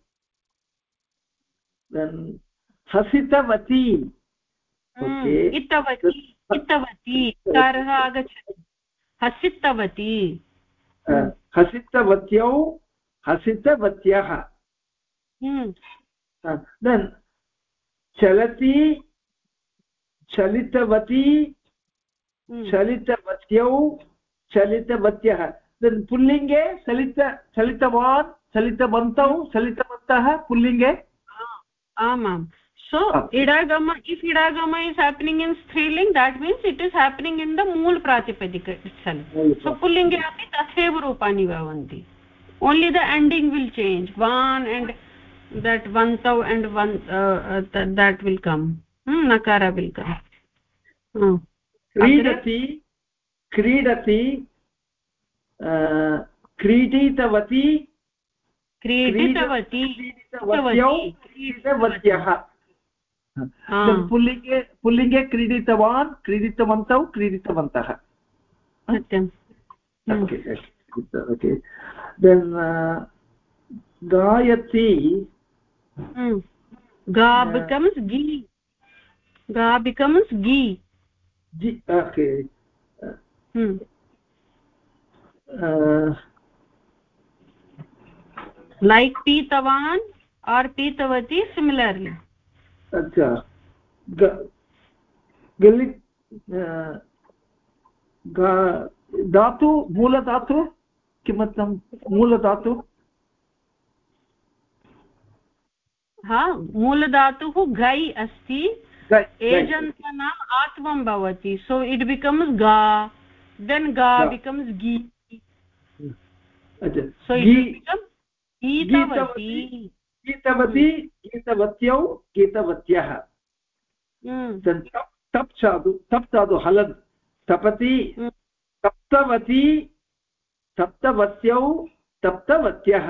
देन् हसितवती। आगच्छति हसितवती। हसितवत्यौ हसितवत्यः। देन् हम्म। चलति चलितवती हम्म। चलितवत्यौ चलितवत्यः। देन् पुल्लिङ्गे चलित चलितवान् चलितवन्तौ चलितवन्तः पुल्लिङ्गे? आमां सो इडागम इस् इडागम is happening in स्त्रीलिङ्ग् that means it is happening in the मूल् प्रातिपदिक सो पुल्लिङ्गे अपि तथैव रूपाणि भवन्ति। Only the ending will change van and that vantav and van uh, uh, that, that will come hmm, nakara will come hmm. क्रीडति क्रीडति क्रीडितवती क्रीडितवती क्रीडितवत्यः पुल्लिङ्गे पुल्लिङ्गे क्रीडितवान् क्रीडितवन्तौ क्रीडितवन्तः सत्यम् ओके देन् गायति गा becomes gi ga becomes gi ji okay hmm uh, like pitavan or pitavati similarly अच्छा गलि धातु मूलधातु किमर्थं मूलधातु? हा मूलधातुः घै अस्ति। एजन्तनाम् आत्मं भवति। सो इट् बिकम्स् गा। देन् गा बिकम्स् गी। सो बिकम् गीतवती। गीतवती गीतवत्यौ गीतवत्यः। तप् साधु तप् साधु हलन्। तपति तप्तवती सप्तवत्यौ। तप्तवत्यः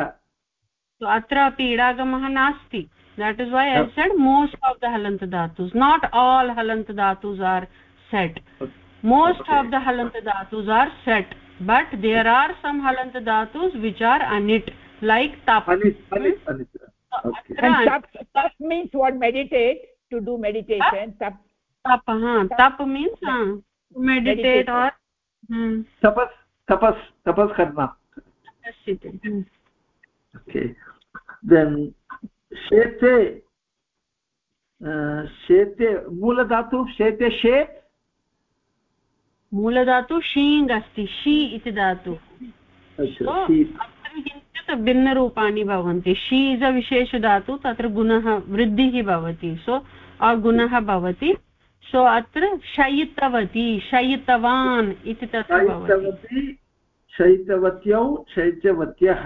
अत्र अपि इडागमः नास्ति। That is why I said most of the हलन्त धातुस् नाट् आल् हलन्त धातुस् आर् सेट् मोस्ट् आफ् द हलन्त धातुस् आर् सेट् बट् देर् आर् सम् हलन्त धातुस् विच् आर् अनिट् like तप् means tapas tapas karna okay. Then shete शेते मूलधातु शेते शेत् मूलधातु शीङ् अस्ति शी इति धातु किञ्चित् भिन्नरूपाणि भवन्ति शी इस् अ विशेषधातु तत्र गुणः वृद्धिः भवति सो अगुणः भवति सो अत्र शयितवती शयितवान् इति तत्र भवति शैतवत्यौ शैत्यवत्यः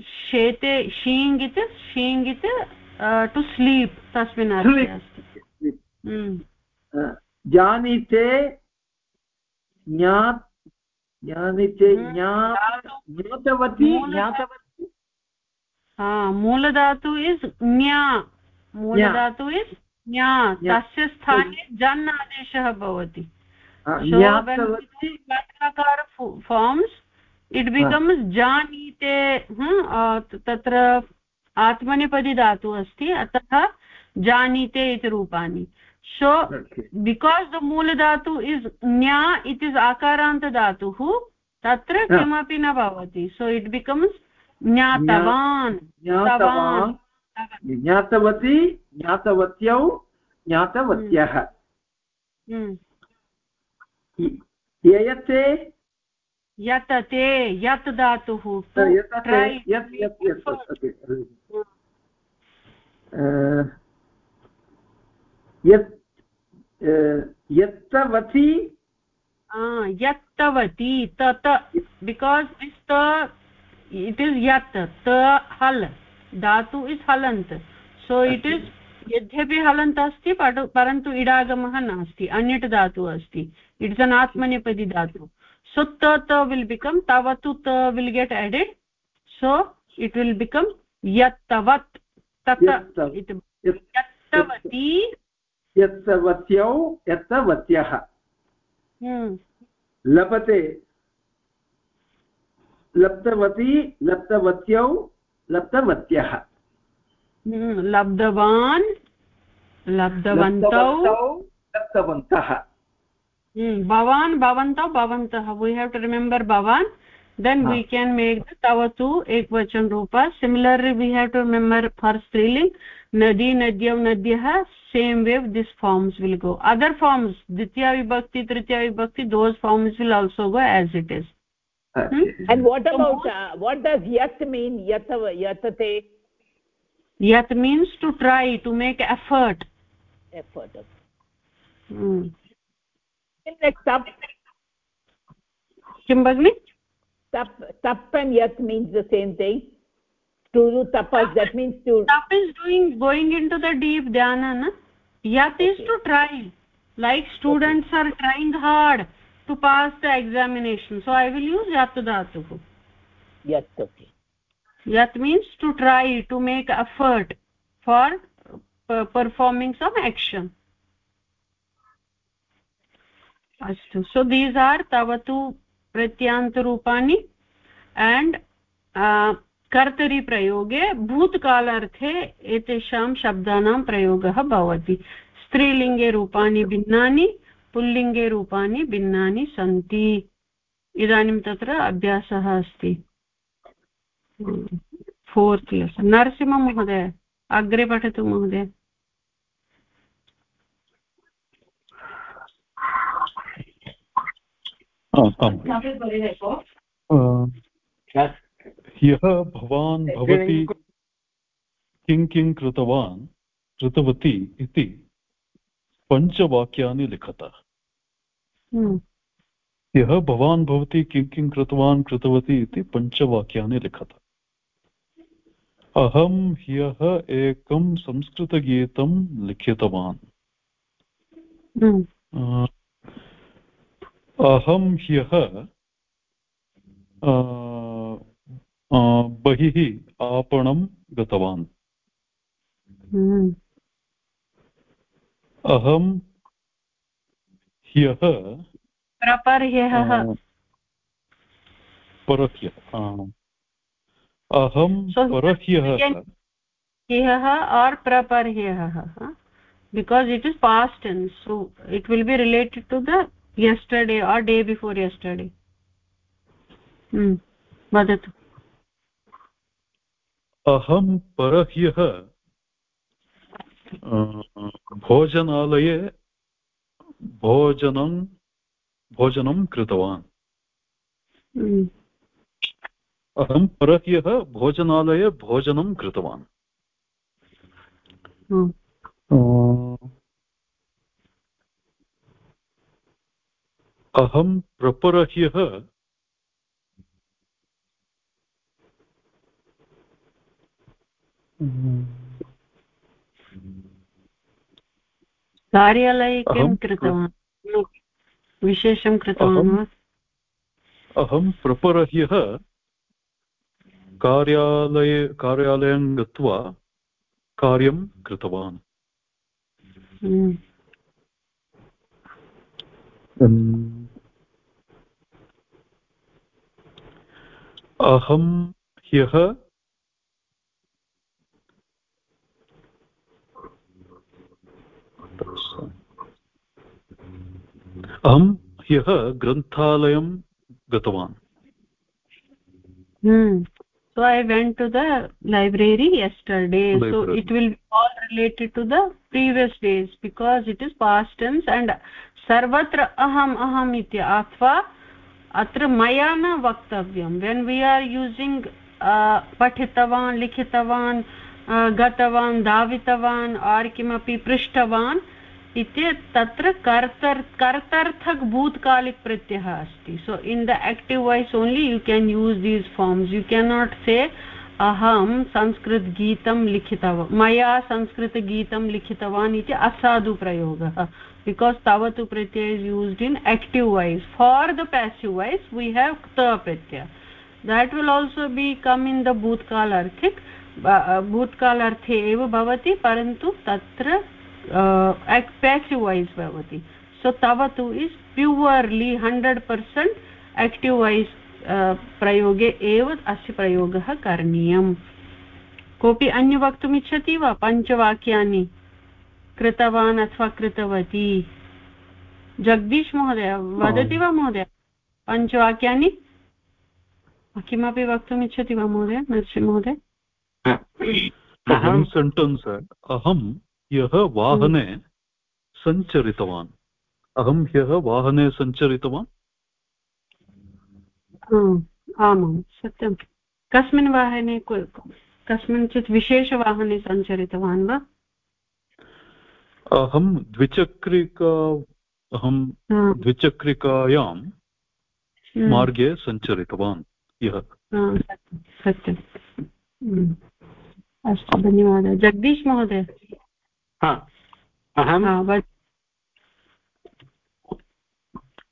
शेते शीङ् इति शीङ् इति टु स्लीप् तस्मिन् जानीते ज्ञात् ज्ञानिते ज्ञातवती। ज्ञातवती। मूलधातु इस् ज्ञा। मूलधातु इस् ज्ञा। तस्य स्थाने जन् आदेशः भवति। फार्म्स् इट् बिकम्स् जानीते तत्र आत्मनेपदी धातुः अस्ति अतः जानीते इति रूपाणि सो बिकास् द मूलधातु इस् न्या इट् इस् आकारान्तधातुः तत्र किमपि न भवति सो इट् बिकम्स् ज्ञातवान् ज्ञातवती ज्ञातवत्यौ ज्ञातवत्यः। ययते यतते यत् धातुः यत् यत्तवती यत्तवती तत बिकास् दिस् त इट् इस् यत् त हल् धातु इस् हलन्त् सो इट् इस् यद्यपि हलन्त अस्ति परन्तु इडागमः नास्ति अन्यट् धातु अस्ति। इट् इस् अन् आत्मनेपदि धातु। सो त विल् बिकम् तवत् त will get added so it will become यत्तवत्। तत् यत्तवती। यत्तवत्यौ यत्तवत्यः। हम्म। लभते लब्धवती लब्धवत्यौ लब्धवत्यः हम्म, लब्धवान् लब्धवन्तौ। लब्धवन्तः। हम्म, भवान् भवन्तौ भवन्तः। वी हेव् टु रिमेम्बर् भवान्। Then we can make the तव तु एकवचन रूपा। Similarly we have to remember for स्त्रीलिङ्ग्। नदी नद्यौ नद्यः same way this forms will go other forms द्वितीया विभक्ति तृतीया विभक्ति those forms will also go as it is what about what does यत् मीन् यत् यतते yat means to try to make effort. Effort hmm. Next up kim bagni tap tap and yat means the same thing. To do tapas that means to tap is doing going into the deep dhyana na? Yat okay. is to try. Like students okay. are trying hard to pass the examination. So i will use yat dhatu. Yat okay. Yat means to try, to make effort for performing some action. अस्तु so these are तवतु प्रत्यान्तरूपाणि and कर्तरिप्रयोगे भूतकालार्थे एतेषां शब्दानां प्रयोगः भवति स्त्रीलिङ्गे रूपाणि भिन्नानि पुल्लिङ्गे रूपाणि भिन्नानि सन्ति इदानीं तत्र अभ्यासः अस्ति फोर्त् लेसन् नरसिंहमहोदय अग्रे पठतु महोदय ह्यः भवान् भवति किं किं कृतवान् कृतवती इति पञ्चवाक्यानि लिखत ह्यः भवान् भवति किं किं कृतवान् कृतवती इति पञ्चवाक्यानि लिखत अहं ह्यः एकं संस्कृतगीतं लिखितवान्। अहं ह्यः बहिः आपणं गतवान्। अहं ह्यः परह्यः परह्यः अहं परह्यः ह्यः or प्रपरह्यः because it is past in so it will be related to the yesterday or day before yesterday वदतु अहं परह्यः भोजनालये भोजनं भोजनं कृतवान्। अहं परह्यः भोजनालये भोजनं कृतवान्। अहं प्रपरह्यः कार्यालये किं कृतवान्? विशेषं कृतवान् वा? अहं प्रपरह्यः कार्यालये कार्यालयं गत्वा कार्यं कृतवान् हम्म। अहं ह्यः अहं ह्यः ग्रन्थालयं गतवान् hmm. So i went to the library yesterday library. so it will be all related to the previous days because it is past tense and sarvatra aham aham iti अथवा अत्र मया न वक्तव्यं वेन् वी आर् यूसिङ्ग् पठितवान् लिखितवान् गतवान् धावितवान् आर् किमपि पृष्टवान् इति तत्र कर्तर् कर्तर्थक् भूतकालिक् प्रत्ययः अस्ति. So in the active voice only you can use these forms you can not say अहं संस्कृतगीतं लिखितवान् मया संस्कृतगीतं लिखितवान् इति असाधुप्रयोगः. बिकास् तवतु प्रत्यय is used in active voice for the passive voice we have त प्रत्यय. That will also be come in the भूत्काल अर्थिक् भूत्कालार्थे एव भवति, परन्तु तत्र पेसिव् वैस् भवति सो तव तु is purely hundred percent active voice प्रयोगे एव अस्य प्रयोगः करणीयम्। कोऽपि अन्य वक्तुम् इच्छति वा? पञ्चवाक्यानि कृतवान् अथवा कृतवती? जगदीश महोदय, वदति वा महोदय? पञ्चवाक्यानि? किमपि वक्तुम् इच्छति वा महोदय? नरसिंहमहोदय सेण्टेन्स् अहं ह्यः वाहने सञ्चरितवान्? अहं ह्यः वाहने सञ्चरितवान्? आमां सत्यं। कस्मिन् वाहने कस्मिंश्चित् विशेषवाहने सञ्चरितवान् वा? अहं द्विचक्रिका अहं द्विचक्रिकायां मार्गे सञ्चरितवान् ह्यः सत्यं अस्तु धन्यवादः। जगदीश महोदय अहं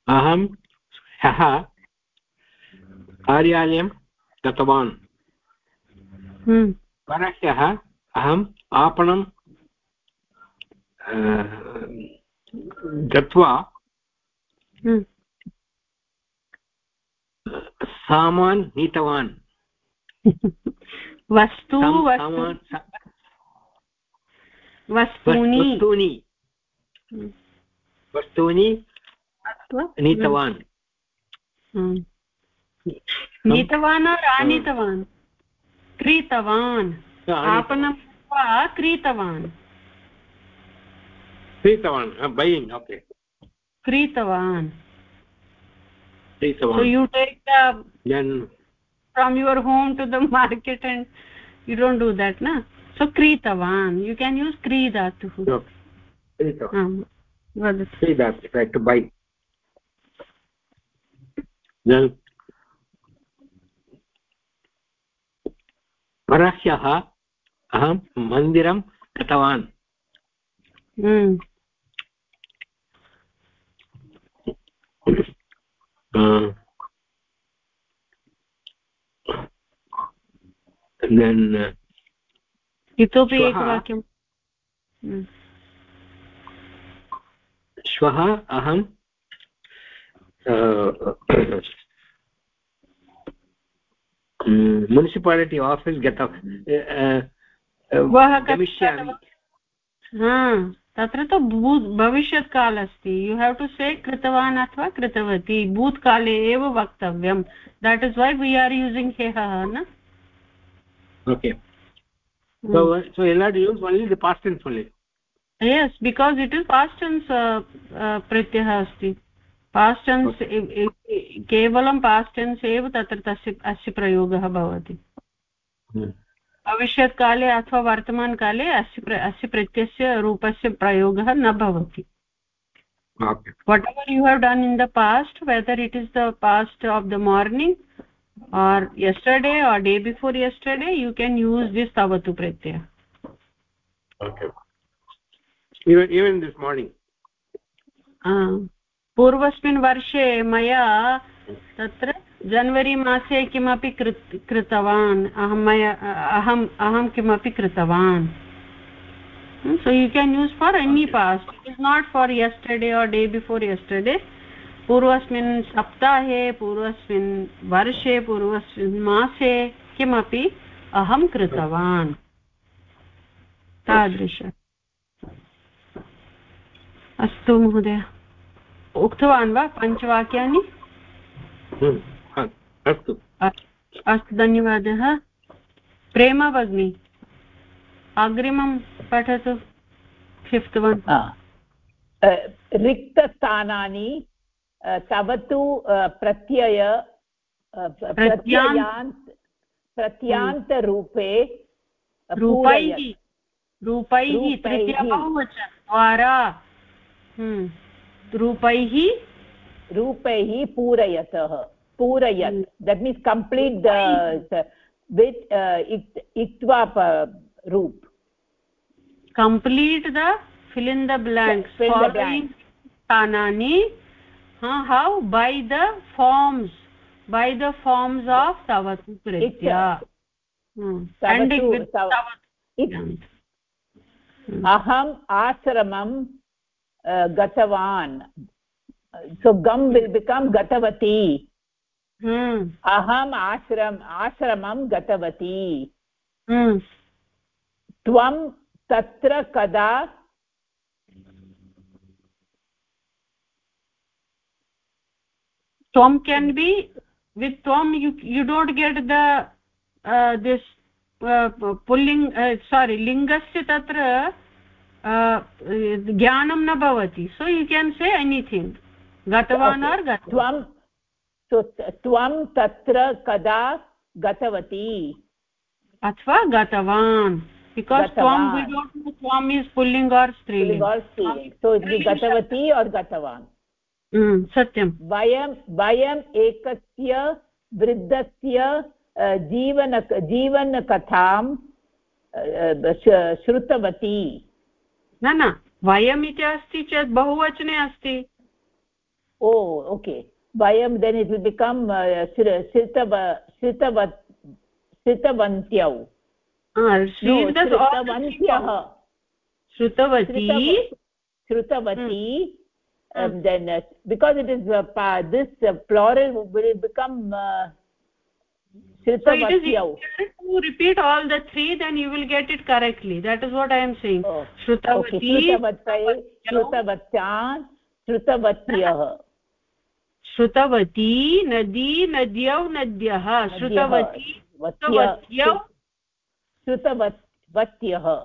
अहं ह्यः। कार्यालयं गतवान्। हम्म। परह्यः अहम् आपणं गत्वा हम्म। सामान् नीतवान्। *laughs* वस्तु वस्तूनि। वस्तूनि। हम्म। वस्तूनि नीतवान्। नीतवान् आनीतवान्? क्रीतवान्। आपणं वा क्रीतवान्? क्रीतवान्। बैङ्ग् ओके। क्रीतवान्। So you take the then from your home to the market and you don't do that na? Um vadatu kri dhatu right to buy then परह्यः अहं मन्दिरं गतवान् इतोपि एकवाक्यं श्वः अहं मुनिसिपालिटि आफीस् गत गमिष्यामि तत्र तु भूत् भविष्यत्काल अस्ति यु हेव् टु से कृतवान् अथवा कृतवती भूत्काले एव वक्तव्यं that is why we are using ह्यः न okay so so ella use only the past tense only. Yes because it is past tense uh, uh, pratyah asti. Past tense केवलं past tense एव तत्र तस्य अस्य प्रयोगः भवति भविष्यत्काले अथवा वर्तमानकाले अस्य अस्य प्रत्ययस्य रूपस्य प्रयोगः न भवति whatever you have done in the past whether it is the past of the morning or yesterday or day before yesterday you can use this tavatu pratyaya okay even even this morning uh, पूर्वस्मिन् वर्षे मया तत्र जनवरी मासे किमपि कृत् कृतवान् अहं मया अहम् अहं किमपि कृतवान् Hmm, so you can use for any okay. past it is not for yesterday or day before yesterday पूर्वस्मिन् सप्ताहे पूर्वस्मिन् वर्षे पूर्वस्मिन् मासे किमपि अहं कृतवान्। तादृश। अस्तु महोदय। उक्तवान् वा पञ्चवाक्यानि? हम्म, अस्तु। अस्तु धन्यवादः। प्रेमा भगिनी अग्रिमं पठतु। फिफ्त् वन् रिक्तस्थानानि तव तु प्रत्यय प्रत्यान्त प्रत्यान्तरूपे रूपैः रूपैः द्वारा। हम्म। रूपैः। रूपैः पूरयतः पूरयत्। दट् मीन्स् कम्प्लीट् वित् इक्त्वा रूप्। complete the fill in the blanks fill the blanks sthanani huh, how by the forms by the forms of tavatu pritya hmm. and aham ashramam uh, gatavan so gam will become gatavati hmm. aham ashram ashramam gatavati hmm. त्वं तत्र कदा tvam can be with tvam you you don't get the uh, this uh, pulling uh, sorry lingasya tatra ज्ञानं न भवति सो यु केन् से anything गतवान् आर् त्वं त्वं तत्र कदा गतवती अथवा गतवान् because tvam we don't know tvam is pulling or striling so it is gatavati or gatavan satyam vayam vayam ekasya वृद्धस्य जीवन जीवनकथां श्रुतवती न न वयम् इति अस्ति चेत् बहुवचने अस्ति ओ ओके वयं देन् इट् विल् बिकम् श्रुतव श्रुतवत् श्रुतवन्त्यौ श्रुतवन्त्यः श्रुतवती श्रुतवती then uh, because it is uh, this uh, plural will become uh, so it is to repeat all the three then you will get it correctly that is what i am saying oh. shrutavati okay. shrutavatyaan shrutavatyah श्रुतवती नदी नद्यौ नद्यः श्रुतवती श्रुतवत्यौ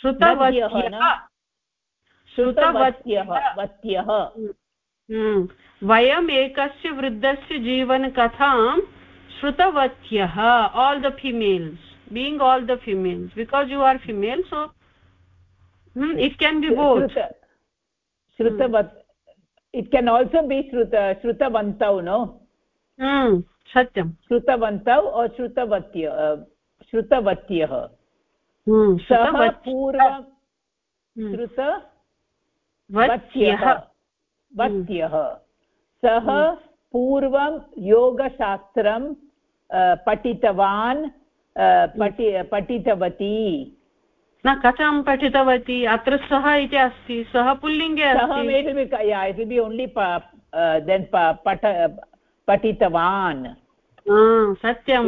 श्रुतवत्यः श्रुतवत्यः वत्यः। वयम् एकस्य वृद्धस्य जीवनकथां श्रुतवत्यः all the females being all the females because you are female so it can be both श्रुतवत् it can also be श्रुत श्रुतवन्तौ नो सत्यं श्रुतवन्तौ श्रुतवत्य श्रुतवत्यः। सः पूर्वं श्रुत वत्यः। वत्यः। सः पूर्वं योगशास्त्रं पठितवान् पठि पठितवती। न कथं पठितवती? अत्र सः इति अस्ति। सः पुल्लिङ्गे सः बि ओन्लि देन् पठ पठितवान्। सत्यं।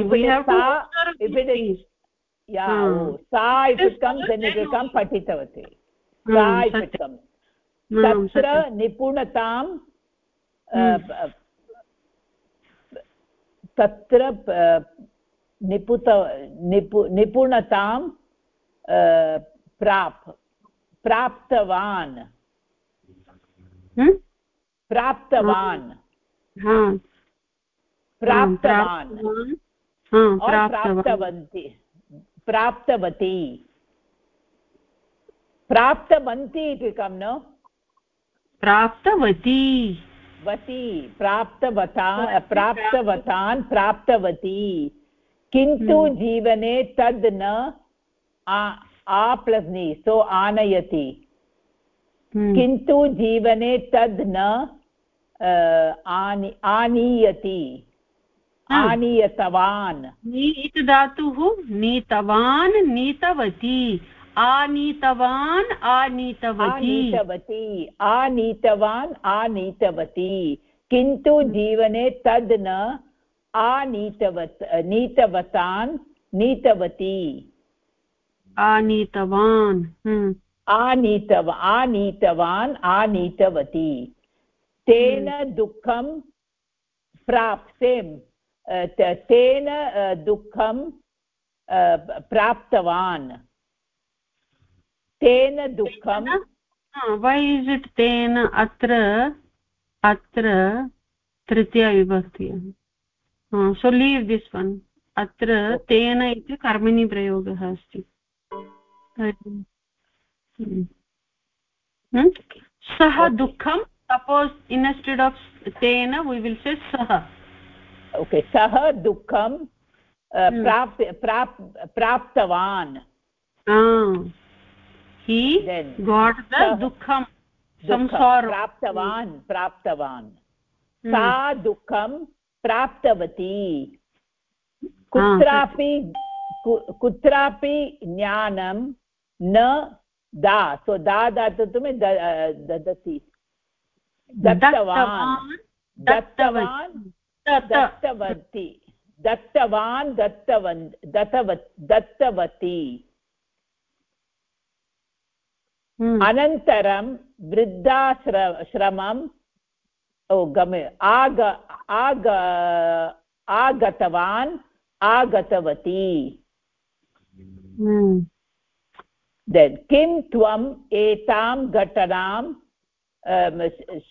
सा it comes then it come पठितवती। सा इट् कम्स् तत्र निपुणतां तत्र निपुत निपु निपुणतां प्राप् प्राप्तवान्। प्राप्तवान्। प्राप्तवान्। प्राप्तवन्ति। प्राप्तवती। प्राप्तवन्ति इति कं न? प्राप्तवती। वती प्राप्तवता प्राप्तवतान् प्राप्तवती। किन्तु हम्म। जीवने तद् न आप्लस्नि सो आनयति। हम्म। किन्तु जीवने तद् न आनि आनीयति। आनीयतवान्। नी इति धातुः नीतवान् नीतवती। आनीतवान् आनीतवती। आनीतवती आनीतवान् आनीतवती। किन्तु जीवने तद् न आनीतवत् नीतवतान् नीतवती। आनीतवान् हम्म। आनीतव आनीतवान् आनीतवती। तेन दुःखं प्राप्ते तेन दुःखं प्राप्तवान्। तेन दुःखं वै इस् इट् तेन अत्र अत्र तृतीयविभक्ति सो लीव् दिस् वन् अत्र तेन इति कर्मणि प्रयोगः अस्ति। सः दुःखं सपोज् इन्स्टेड् आफ् तेन वि विल् से सः। ओके सः दुःखं प्राप् प्राप् प्राप्तवान्। हि गाट् द दुःखं प्राप्तवान् प्राप्तवान् सा दुःखं प्राप्तवती कुत्रापि कुत्रापि ज्ञानं न दा सो दा दातु मे ददति दत्तवान् दत्तवान् दत्तवती दत्तवान् दत्तवन् दत्तवती। अनन्तरं वृद्धाश्र श्रमम् ओ गमे आग आग आगतवान् आगतवती। देन् किं त्वम् एतां घटनां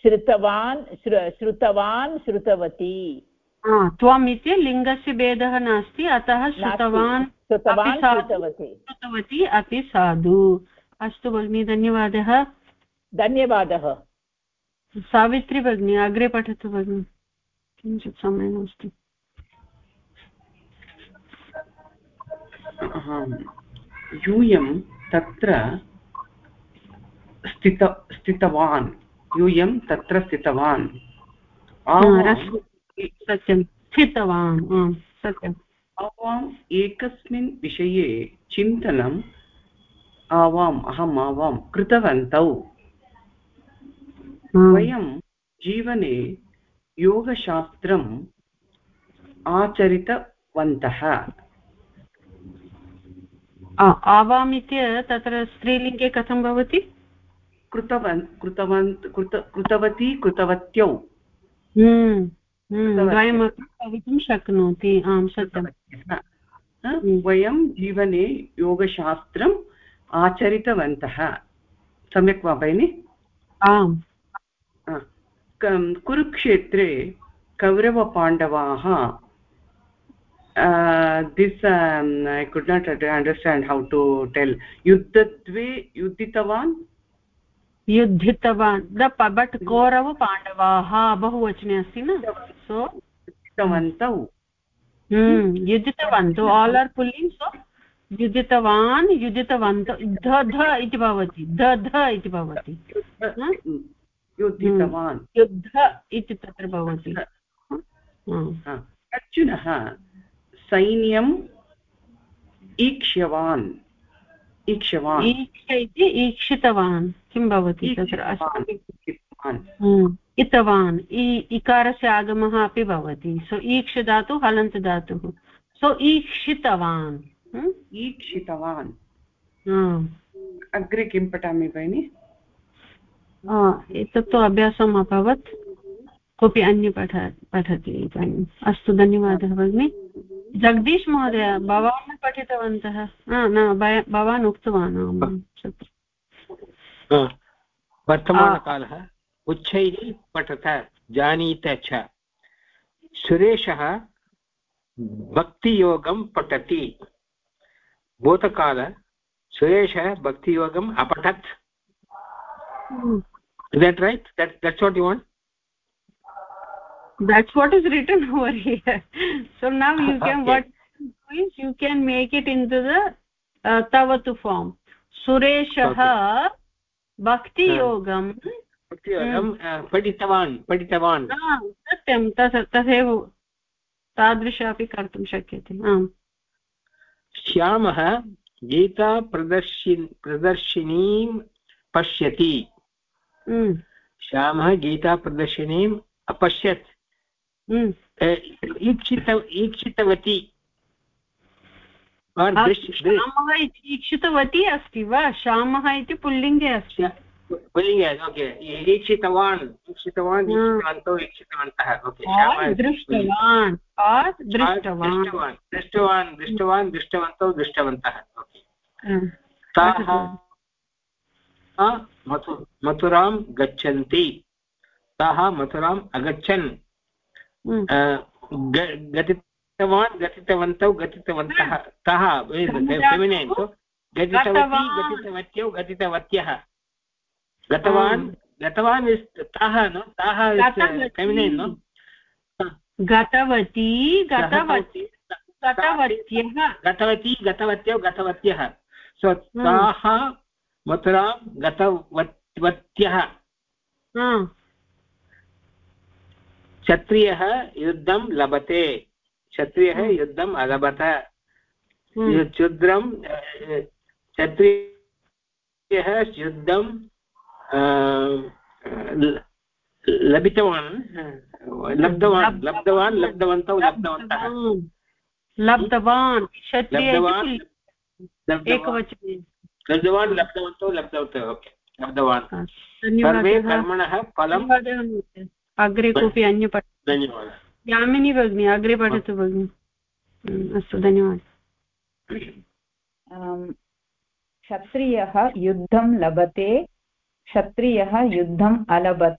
श्रुतवान् श्रुतवान् श्रुतवती? त्वम् इति लिङ्गस्य भेदः नास्ति अतः श्रुतवान् श्रुतवती अपि साधु। अस्तु भगिनि धन्यवादः। धन्यवादः। सावित्री भगिनी अग्रे पठतु भगिनि। किञ्चित् समयः अस्ति। यूयं तत्र स्थित स्थितवान्। यूयं तत्र स्थितवान्। सत्यं। स्थितवान् सत्यम्। आवाम् एकस्मिन् विषये चिन्तनम् आवाम् अहम् आवां कृतवन्तौ वयं जीवने योगशास्त्रम् आचरितवन्तः। आवाम् इति तत्र स्त्रीलिङ्गे कथं भवति? कृतवन् कृतवन् कृत कृतवती कृतवत्यौ। हम्म, हम्म, द्वयमपि भवितुं शक्नोति आं सत्यं हम्म। वयं जीवने योगशास्त्रम् आचरितवन्तः। सम्यक् वा भगिनि? आम्। कुरुक्षेत्रे कौरवपाण्डवाः this I could not understand how to tell युद्धत्वे युद्धितवान्? युद्धितवान्। द बट् कौरव पाण्डवाः बहुवचने अस्ति न? सो युद्धितवन्तौ। युद्धितवन्तौ। आल् आर् पुल्लिङ्ग् सो युदितवान् युदितवन्त ध ध इति भवति। ध ध इति भवति। युद्धितवान् युद्ध इति तत्र भवति। अर्जुनः सैन्यम् ईक्ष्यवान्। ईक्षवान् ईक्ष इति ईक्षितवान्। किं भवति तत्र? इतवान्। इकारस्य आगमः अपि भवति। सो ईक्ष धातुः हलन्त धातुः सो ईक्षितवान्। ईक्षितवान्। अग्रे किं पठामि भगिनि एतत्तु अभ्यासम् अभवत्। कोऽपि अन्य पठ पठति इदानीम् अस्तु धन्यवादः भगिनि जगदीश महोदय भवान् न पठितवन्तः न भवान् उक्तवान् वर्तमानकालः उच्चैः पठत जानीत च। सुरेशः भक्तियोगं पठति। भूतकाल सुरेशः भक्तियोगम् अपठत् that right that that's what you want that's what is written over here so now you can okay. what means you can make it into the uh, tavatu form sureshah okay. bhakti yogam भक्तियोगं पठितवान् पठितवान् सत्यं तथैव तादृश अपि कर्तुं शक्यते आम् श्यामः गीता प्रदर्शि प्रदर्शिनीं पश्यति। श्यामः गीताप्रदर्शिनीम् अपश्यत्। ईक्षित ईक्षितवती। श्यामः इति ईक्षितवती अस्ति वा? श्यामः इति पुल्लिङ्गे अस्ति। पुल्लिङ्गे ओके ईक्षितवान् ईक्षितवान्। ईक्षितवन्तौ ईक्षितवन्तः ओके दृष्टवान् दृष्टवान् दृष्टवान् दृष्टवान् दृष्टवान् दृष्टवन्तौ दृष्टवन्तः ओके ताः मथुरां गच्छन्ति ताः मथुराम् अगच्छन् गतितवान् गतितवन्तौ गतितवन्तः ताः गतितवती गतितवत्यौ गतितवत्यः गतवान् गतवान् इस् ताः नो? ताः। Feminine no? गतवती गतवती गतवत्यः। गतवती गतवत्यौ गतवत्यः। सो ताः मथुरां गतवत्यः क्षत्रियः युद्धं लभते। क्षत्रियः। युद्धम् अलभत। क्षुद्रं क्षत्रियः युद्धं लभितवान् लब्धवान् लब्धवान् लब्धवन्तौ लब्धवन्तः। लब्धवान्। लब्धवान् एकवचने। लब्धवन्तौ लब्धवन्तः ओके। लब्धवान्। सर्वे कर्मणः फलं अग्रे कोऽपि अन्य पठ धन्यवादः। यामिनी भगिनी अग्रे पठतु भगिनि। हम्म, अस्तु धन्यवादः। क्षत्रियः युद्धं लभते क्षत्रियः युद्धम् अलभत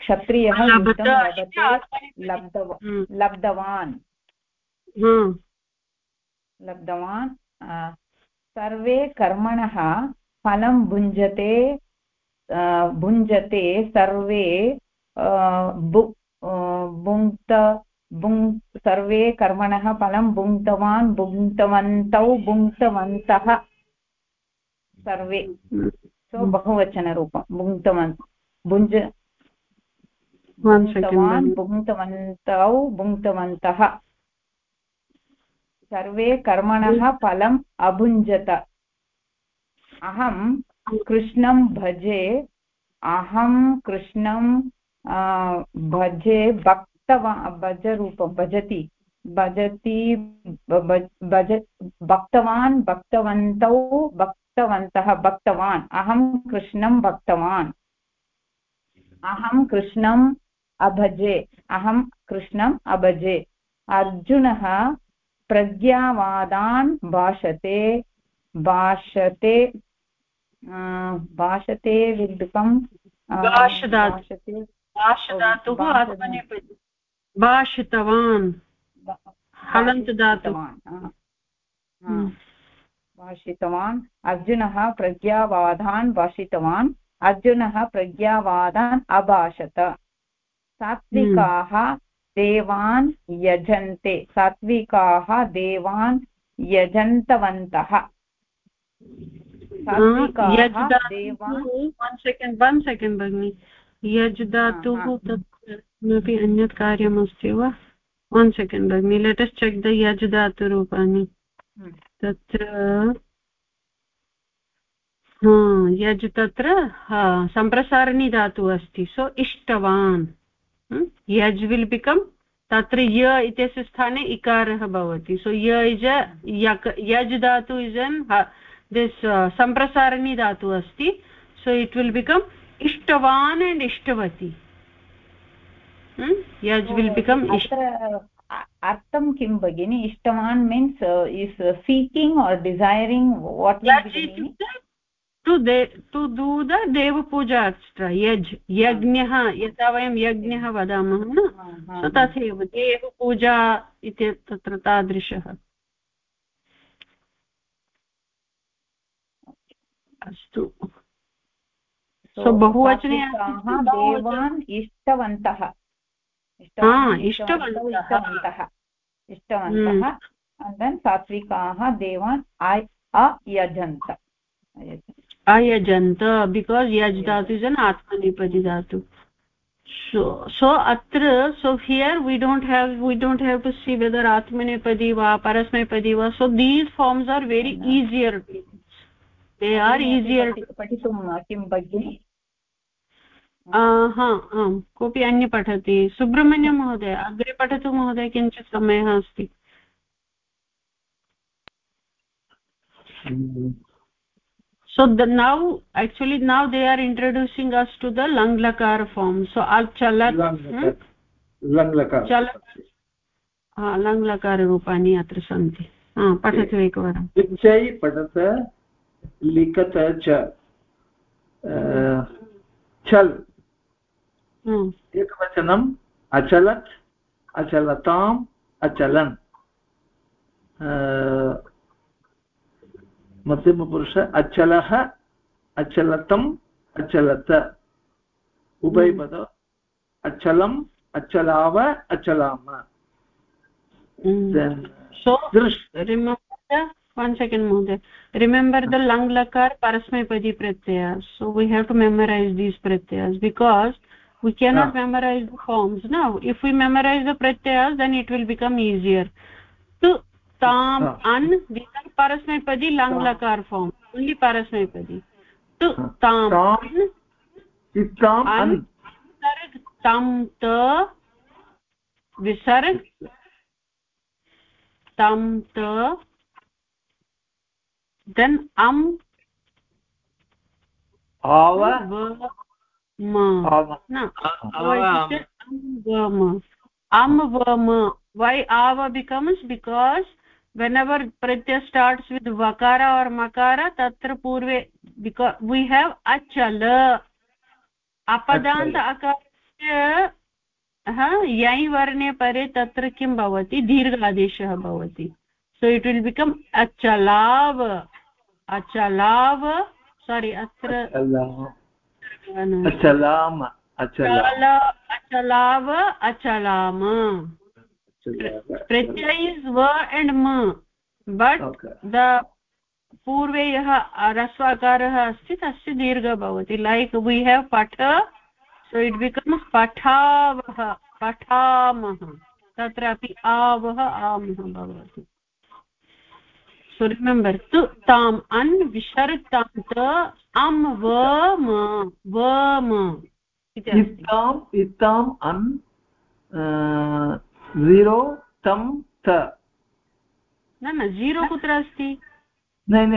क्षत्रियः युद्धं लभते। हम्म, लब्धवान्। हम्म, लब्धवान् सर्वे कर्मणः फलं भुञ्जते भुञ्जते सर्वे भुङ्क्त भुङ् सर्वे कर्मणः फलं भुङ्क्तवान् भुङ्क्तवन्तौ भुङ्क्तवन्तः। सर्वे। हम्म। सो बहुवचनरूपं भुङ्क्तवन् भुञ्ज भुङ्क्तवान् भुङ्क्तवन्तौ भुङ्क्तवन्तः सर्वे कर्मणः फलम् अभुञ्जत अहं कृष्णं भजे अहं कृष्णं भजे भक्तवा भजरूपं भजति भजति भज भक्तवान् भक्तवन्तौ भक्तवन्तः भक्तवान् अहं कृष्णं भक्तवान्। अहं कृष्णम् अभजे अहं कृष्णम् अभजे। अर्जुनः प्रज्ञावादान् भाषते भाषते भाषते आत्मनेपदी भाषितवान्। हलन्त धातु भाषितवान्, हा। हा। अर्जुनः प्रज्ञावादान् भाषितवान् अर्जुनः प्रज्ञावादान् अभाषत सात्विकाः देवान् यजन्ते सात्विकाः देवान् यजन्तवन्तः सात्विकाः यज् देवान् वन् सेकेण्ड् वन् सेकेण्ड् भगिनि यज् धातुः हा, हा। किमपि अन्यत् कार्यमस्ति वा वन् सेकेण्ड् भगिनि लेटस् चेक् द यज् धातुरूपाणि हम्म। तत्र हा यज् तत्र हा सम्प्रसारणी धातुः अस्ति। सो इष्टवान्। हम्म? यज् विल् बिकम् तत्र य इत्यस्य स्थाने इकारः भवति। सो य इज़ यज् धातु इस् एन् दिस् सम्प्रसारणी धातु अस्ति। सो इट् विल् बिकम् इष्टवान् एण्ड् इष्टवती। यज् विल् बिकम् इष्ट अत्र अ- अर्थं किं भगिनि? इष्टवान् means is seeking or desiring what यज् इत्युक्ते to they to do the देवपूजा एक्स्ट्रा यज् यज्ञः यथा वयं यज्ञः वदामः न सो तथैव देवपूजा इति तत्र तादृशः अस्तु सो बहुवचने देवान् इष्टवन्तः इष्टवान्, इष्टवन्तः इष्टवन्तः अनन्तरं सात्विकाः देवान् अयजन्त। अयजन्त बिकास् यज् दातु जन आत्मनेपदि दातु सो सो अत्र so here we don't have we don't have to see whether आत्मनेपदी वा परस्मैपदी वा। So these forms are very easier they are easier पठितुं किं भगिनी? हा आम् कोऽपि अन्य पठति? सुब्रह्मण्यं महोदय अग्रे पठतु महोदय किञ्चित् समयः अस्ति। So the now actually now they are introducing us to the lang lakar form. So al chalat lang lakar चल हा लङ् लकाररूपाणि अत्र सन्ति। पठतु एकवारम्। इच्छै पठत लिखत च चल् एकवचनम् अचलत् अचलताम् अचलन् मध्यमपुरुष अचलः अचलतम् अचलत उभयपद अचलम् अचलाव अचलाम one second mohoday remember the lang lakar parasmaipadi pratyaya so we have to memorize these pratyas because we cannot ah. memorize the forms now if we memorize the pratyas then it will become easier to tam yeah. an these are parasmaipadi lang lakar form only parasmaipadi to tam tam an visarg tam ta visarg tam ta then am ava why ava becomes because whenever pratyaya starts with vakara or makara tatra purve because we have achala अपदान्त अकारस्य हा यै वर्णे परे तत्र किं भवति दीर्घ आदेशः भवति सो इट् विल् बिकम् अचलाव अचलाव सारि अत्र अचलाम अचलाव अचलाम प्रत्यय व एण्ड् म बट् द पूर्वे यः ह्रस्वाकारः अस्ति तस्य दीर्घ भवति लैक् वी हेव् पठ सो इट् बिकम्स् पठावः पठामः तत्रापि आवः आमः भवति सो रिमेम्बर् तु ताम् अन् विसर्गान्त अम् वम वम इत्ताम् इत्ताम् अन् ज़ीरो तं त न न ज़ीरो कुत्र अस्ति? नै न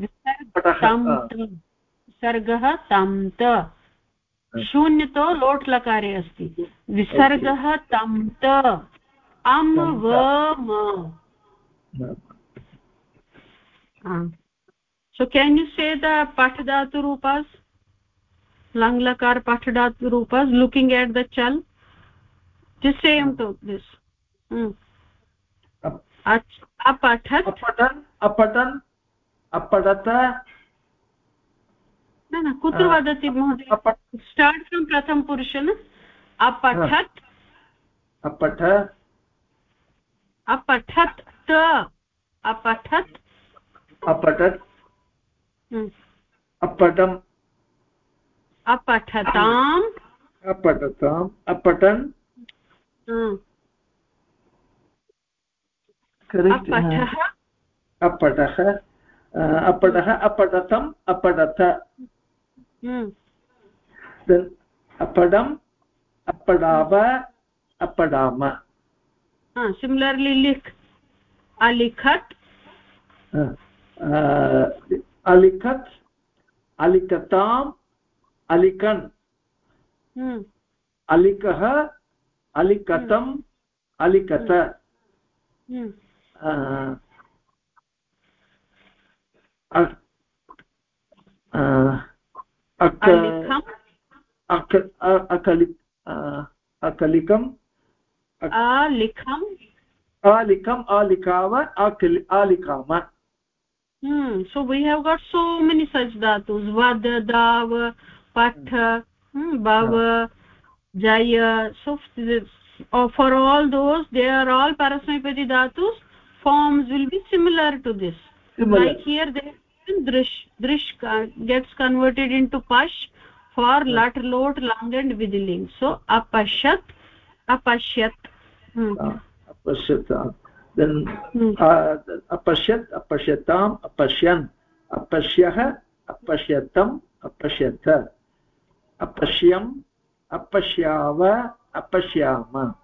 विसर्गः तं। त। शून्यतो लोट् लकारे अस्ति। विसर्गः तं। त। अं। वम so can you say the pathdhatu rupas lang lakar pathdhatu rupas looking at the chal just say to this hmm. अपठत् अपठन् अपठन् अपठत न न कुत्र वदति महोदय स्टार्ट् फ्रम् प्रथम पुरुष न अपठत् अपठ अपठत् त अपठत् अपठत् अपठम् अपठताम्। अपठताम्। अपठन्। अपठः। अपठः। अपठः अपठतम् अपठत। अपडम् अपडाव अपडाम सिमिलर्लि लिख्। अलिखत्। अलिखत् अलिखताम् अलिकन् अलिकः अलिकतम् अलिकत अकलिकम् आलिखम् आलिखम् आलिकाव आलिकाम Hmm. So we have got so many such dhatus. Vada, dav, patha, hmm, bhava, jaya. So uh, for all those, they are all parasmaipadi dhatus. Forms will be similar to this. Similar. Like here, they drish. Drish gets converted into pash for yeah. lat lot lang and vidling so apashat apashyat hmm. अपश्यत् then Hmm. uh, अपश्यत् अपश्यताम् अपश्यन् अपश्यः अपश्यतम् अपश्यत अपश्यम् अपश्याव अपश्याम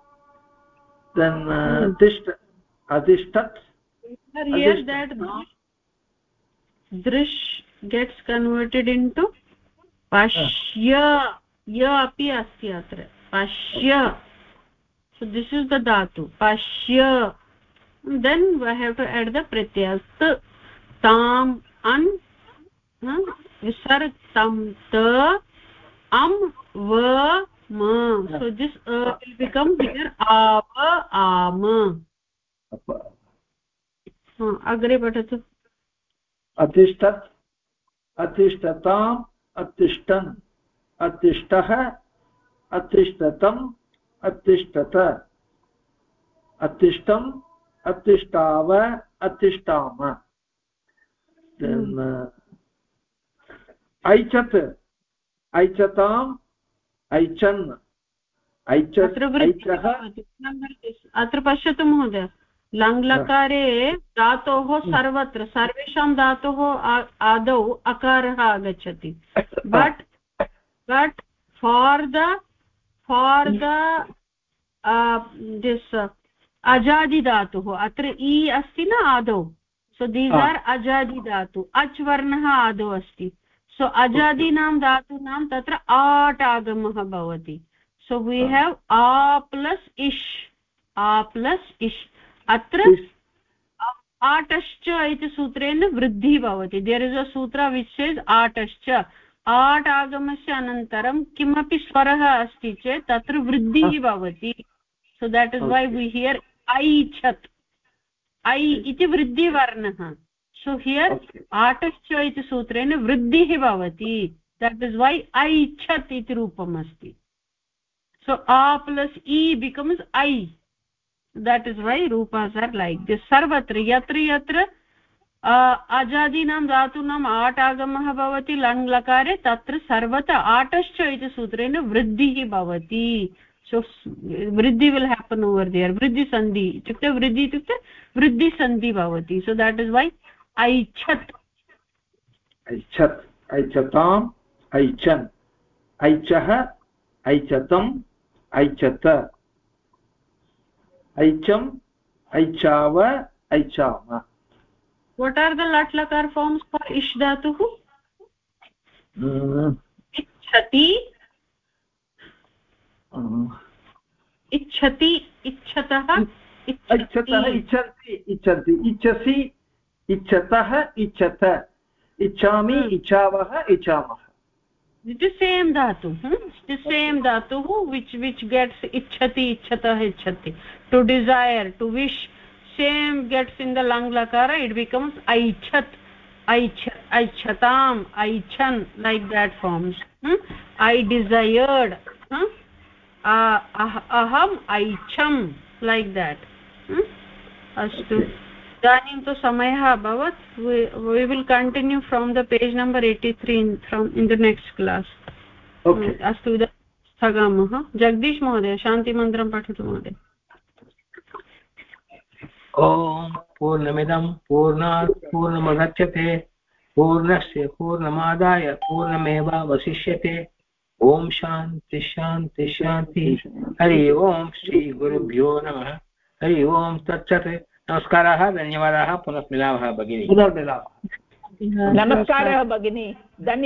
then uh, Hmm. तिष्ठ here that drish gets converted into pashya ya api asti atra pashya so this is the dhatu pashya then we have to add the pratyaya t tam an visarg tam ta am va ma so this a uh, will become here अप- हा, अग्रे पठतु अतिष्ठत् अतिष्ठताम् अतिष्ठन् अतिष्ठः अतिष्ठतम् अतिष्ठत अतिष्ठम् अतिष्ठाव अतिष्ठाम। Uh, ऐचत् ऐचताम् ऐचन्। अत्र पश्यतु महोदय। लङ्लकारे धातोः सर्वत्र सर्वेषां धातोः आदौ अकारः आगच्छति। But but for the for the this अजादिधातुः। अत्र इ अस्ति न आदौ? So these. आर् अजादिधातु। अच् वर्णः आदौ अस्ति। सो अजादीनां धातूनां तत्र आट् आगमः भवति। We Ah. have a plus ish a plus ish अत्र आटश्च इति सूत्रेण वृद्धिः भवति। देर् इस् अ सूत्र विच् सेस् आटश्च। आट् आगमस्य अनन्तरं किमपि स्वरः अस्ति चेत् तत्र वृद्धिः भवति। So that is why we here ऐच्छत्। ऐ इति वृद्धिवर्णः। So here. आटश्च इति सूत्रेण वृद्धिः भवति। दट् इस् वै ऐच्छत् इति रूपम् अस्ति। So a plus e becomes i. That is why rupas are like this. sarvatra yatra yatra अजादीनां धातूनाम् आट् आगमः भवति लङ् लकारे तत्र सर्वत्र आटश्च इति सूत्रेण वृद्धिः भवति। सो वृद्धि विल् हेपन् ओवर् दियर् वृद्धिसन्धि इत्युक्ते वृद्धि इत्युक्ते वृद्धिसन्धि भवति सो देट् इस् वै ऐच्छत् ऐच्छत् ऐच्छताम् ऐच्छन् ऐच्छः ऐच्छतम् ऐच्छत ऐच्छम् ऐच्छाव ऐच्छाम what are the lat lakar forms for ish dhatuh Mm, ichhati. mm. Uh-huh. इच्छति इच्छतः इच्छतः। इच्छन्ति इच्छन्ति इच्छसि इच्छतः इच्छत। इच्छामि इच्छावः इच्छामः। सेम् धातु सेम् धातुः विच् विच् गेट्स् इच्छति इच्छतः इच्छति। To desire to wish same gets in the लङ् लकार इट् बिकम्स् ऐच्छत् ऐच्छ ऐच्छताम् ऐच्छन् like that forms I desired aham aicham like that. Hmm? अस्तु. इदानीं तु समयः अभवत्. We will continue from the page number 83 in from in the next class. Okay अस्तु इदानीं स्थगामः. जगदीश महोदय शान्तिमन्त्रं पठतु महोदय. ॐ पूर्णमिदं पूर्णात् पूर्णमुदच्यते पूर्णस्य पूर्णमादाय पूर्णमेवावशिष्यते ॐ शांति शांति शांति। हरि ओम श्री श्रीगुरुभ्यो नम। हरि ओम तत्सत्। नमस्काराः धन्यवाद। पुनः मिलामः भगिनी। पुनर्मिलामः। नमस्कारः भगिनी। धन्यवादः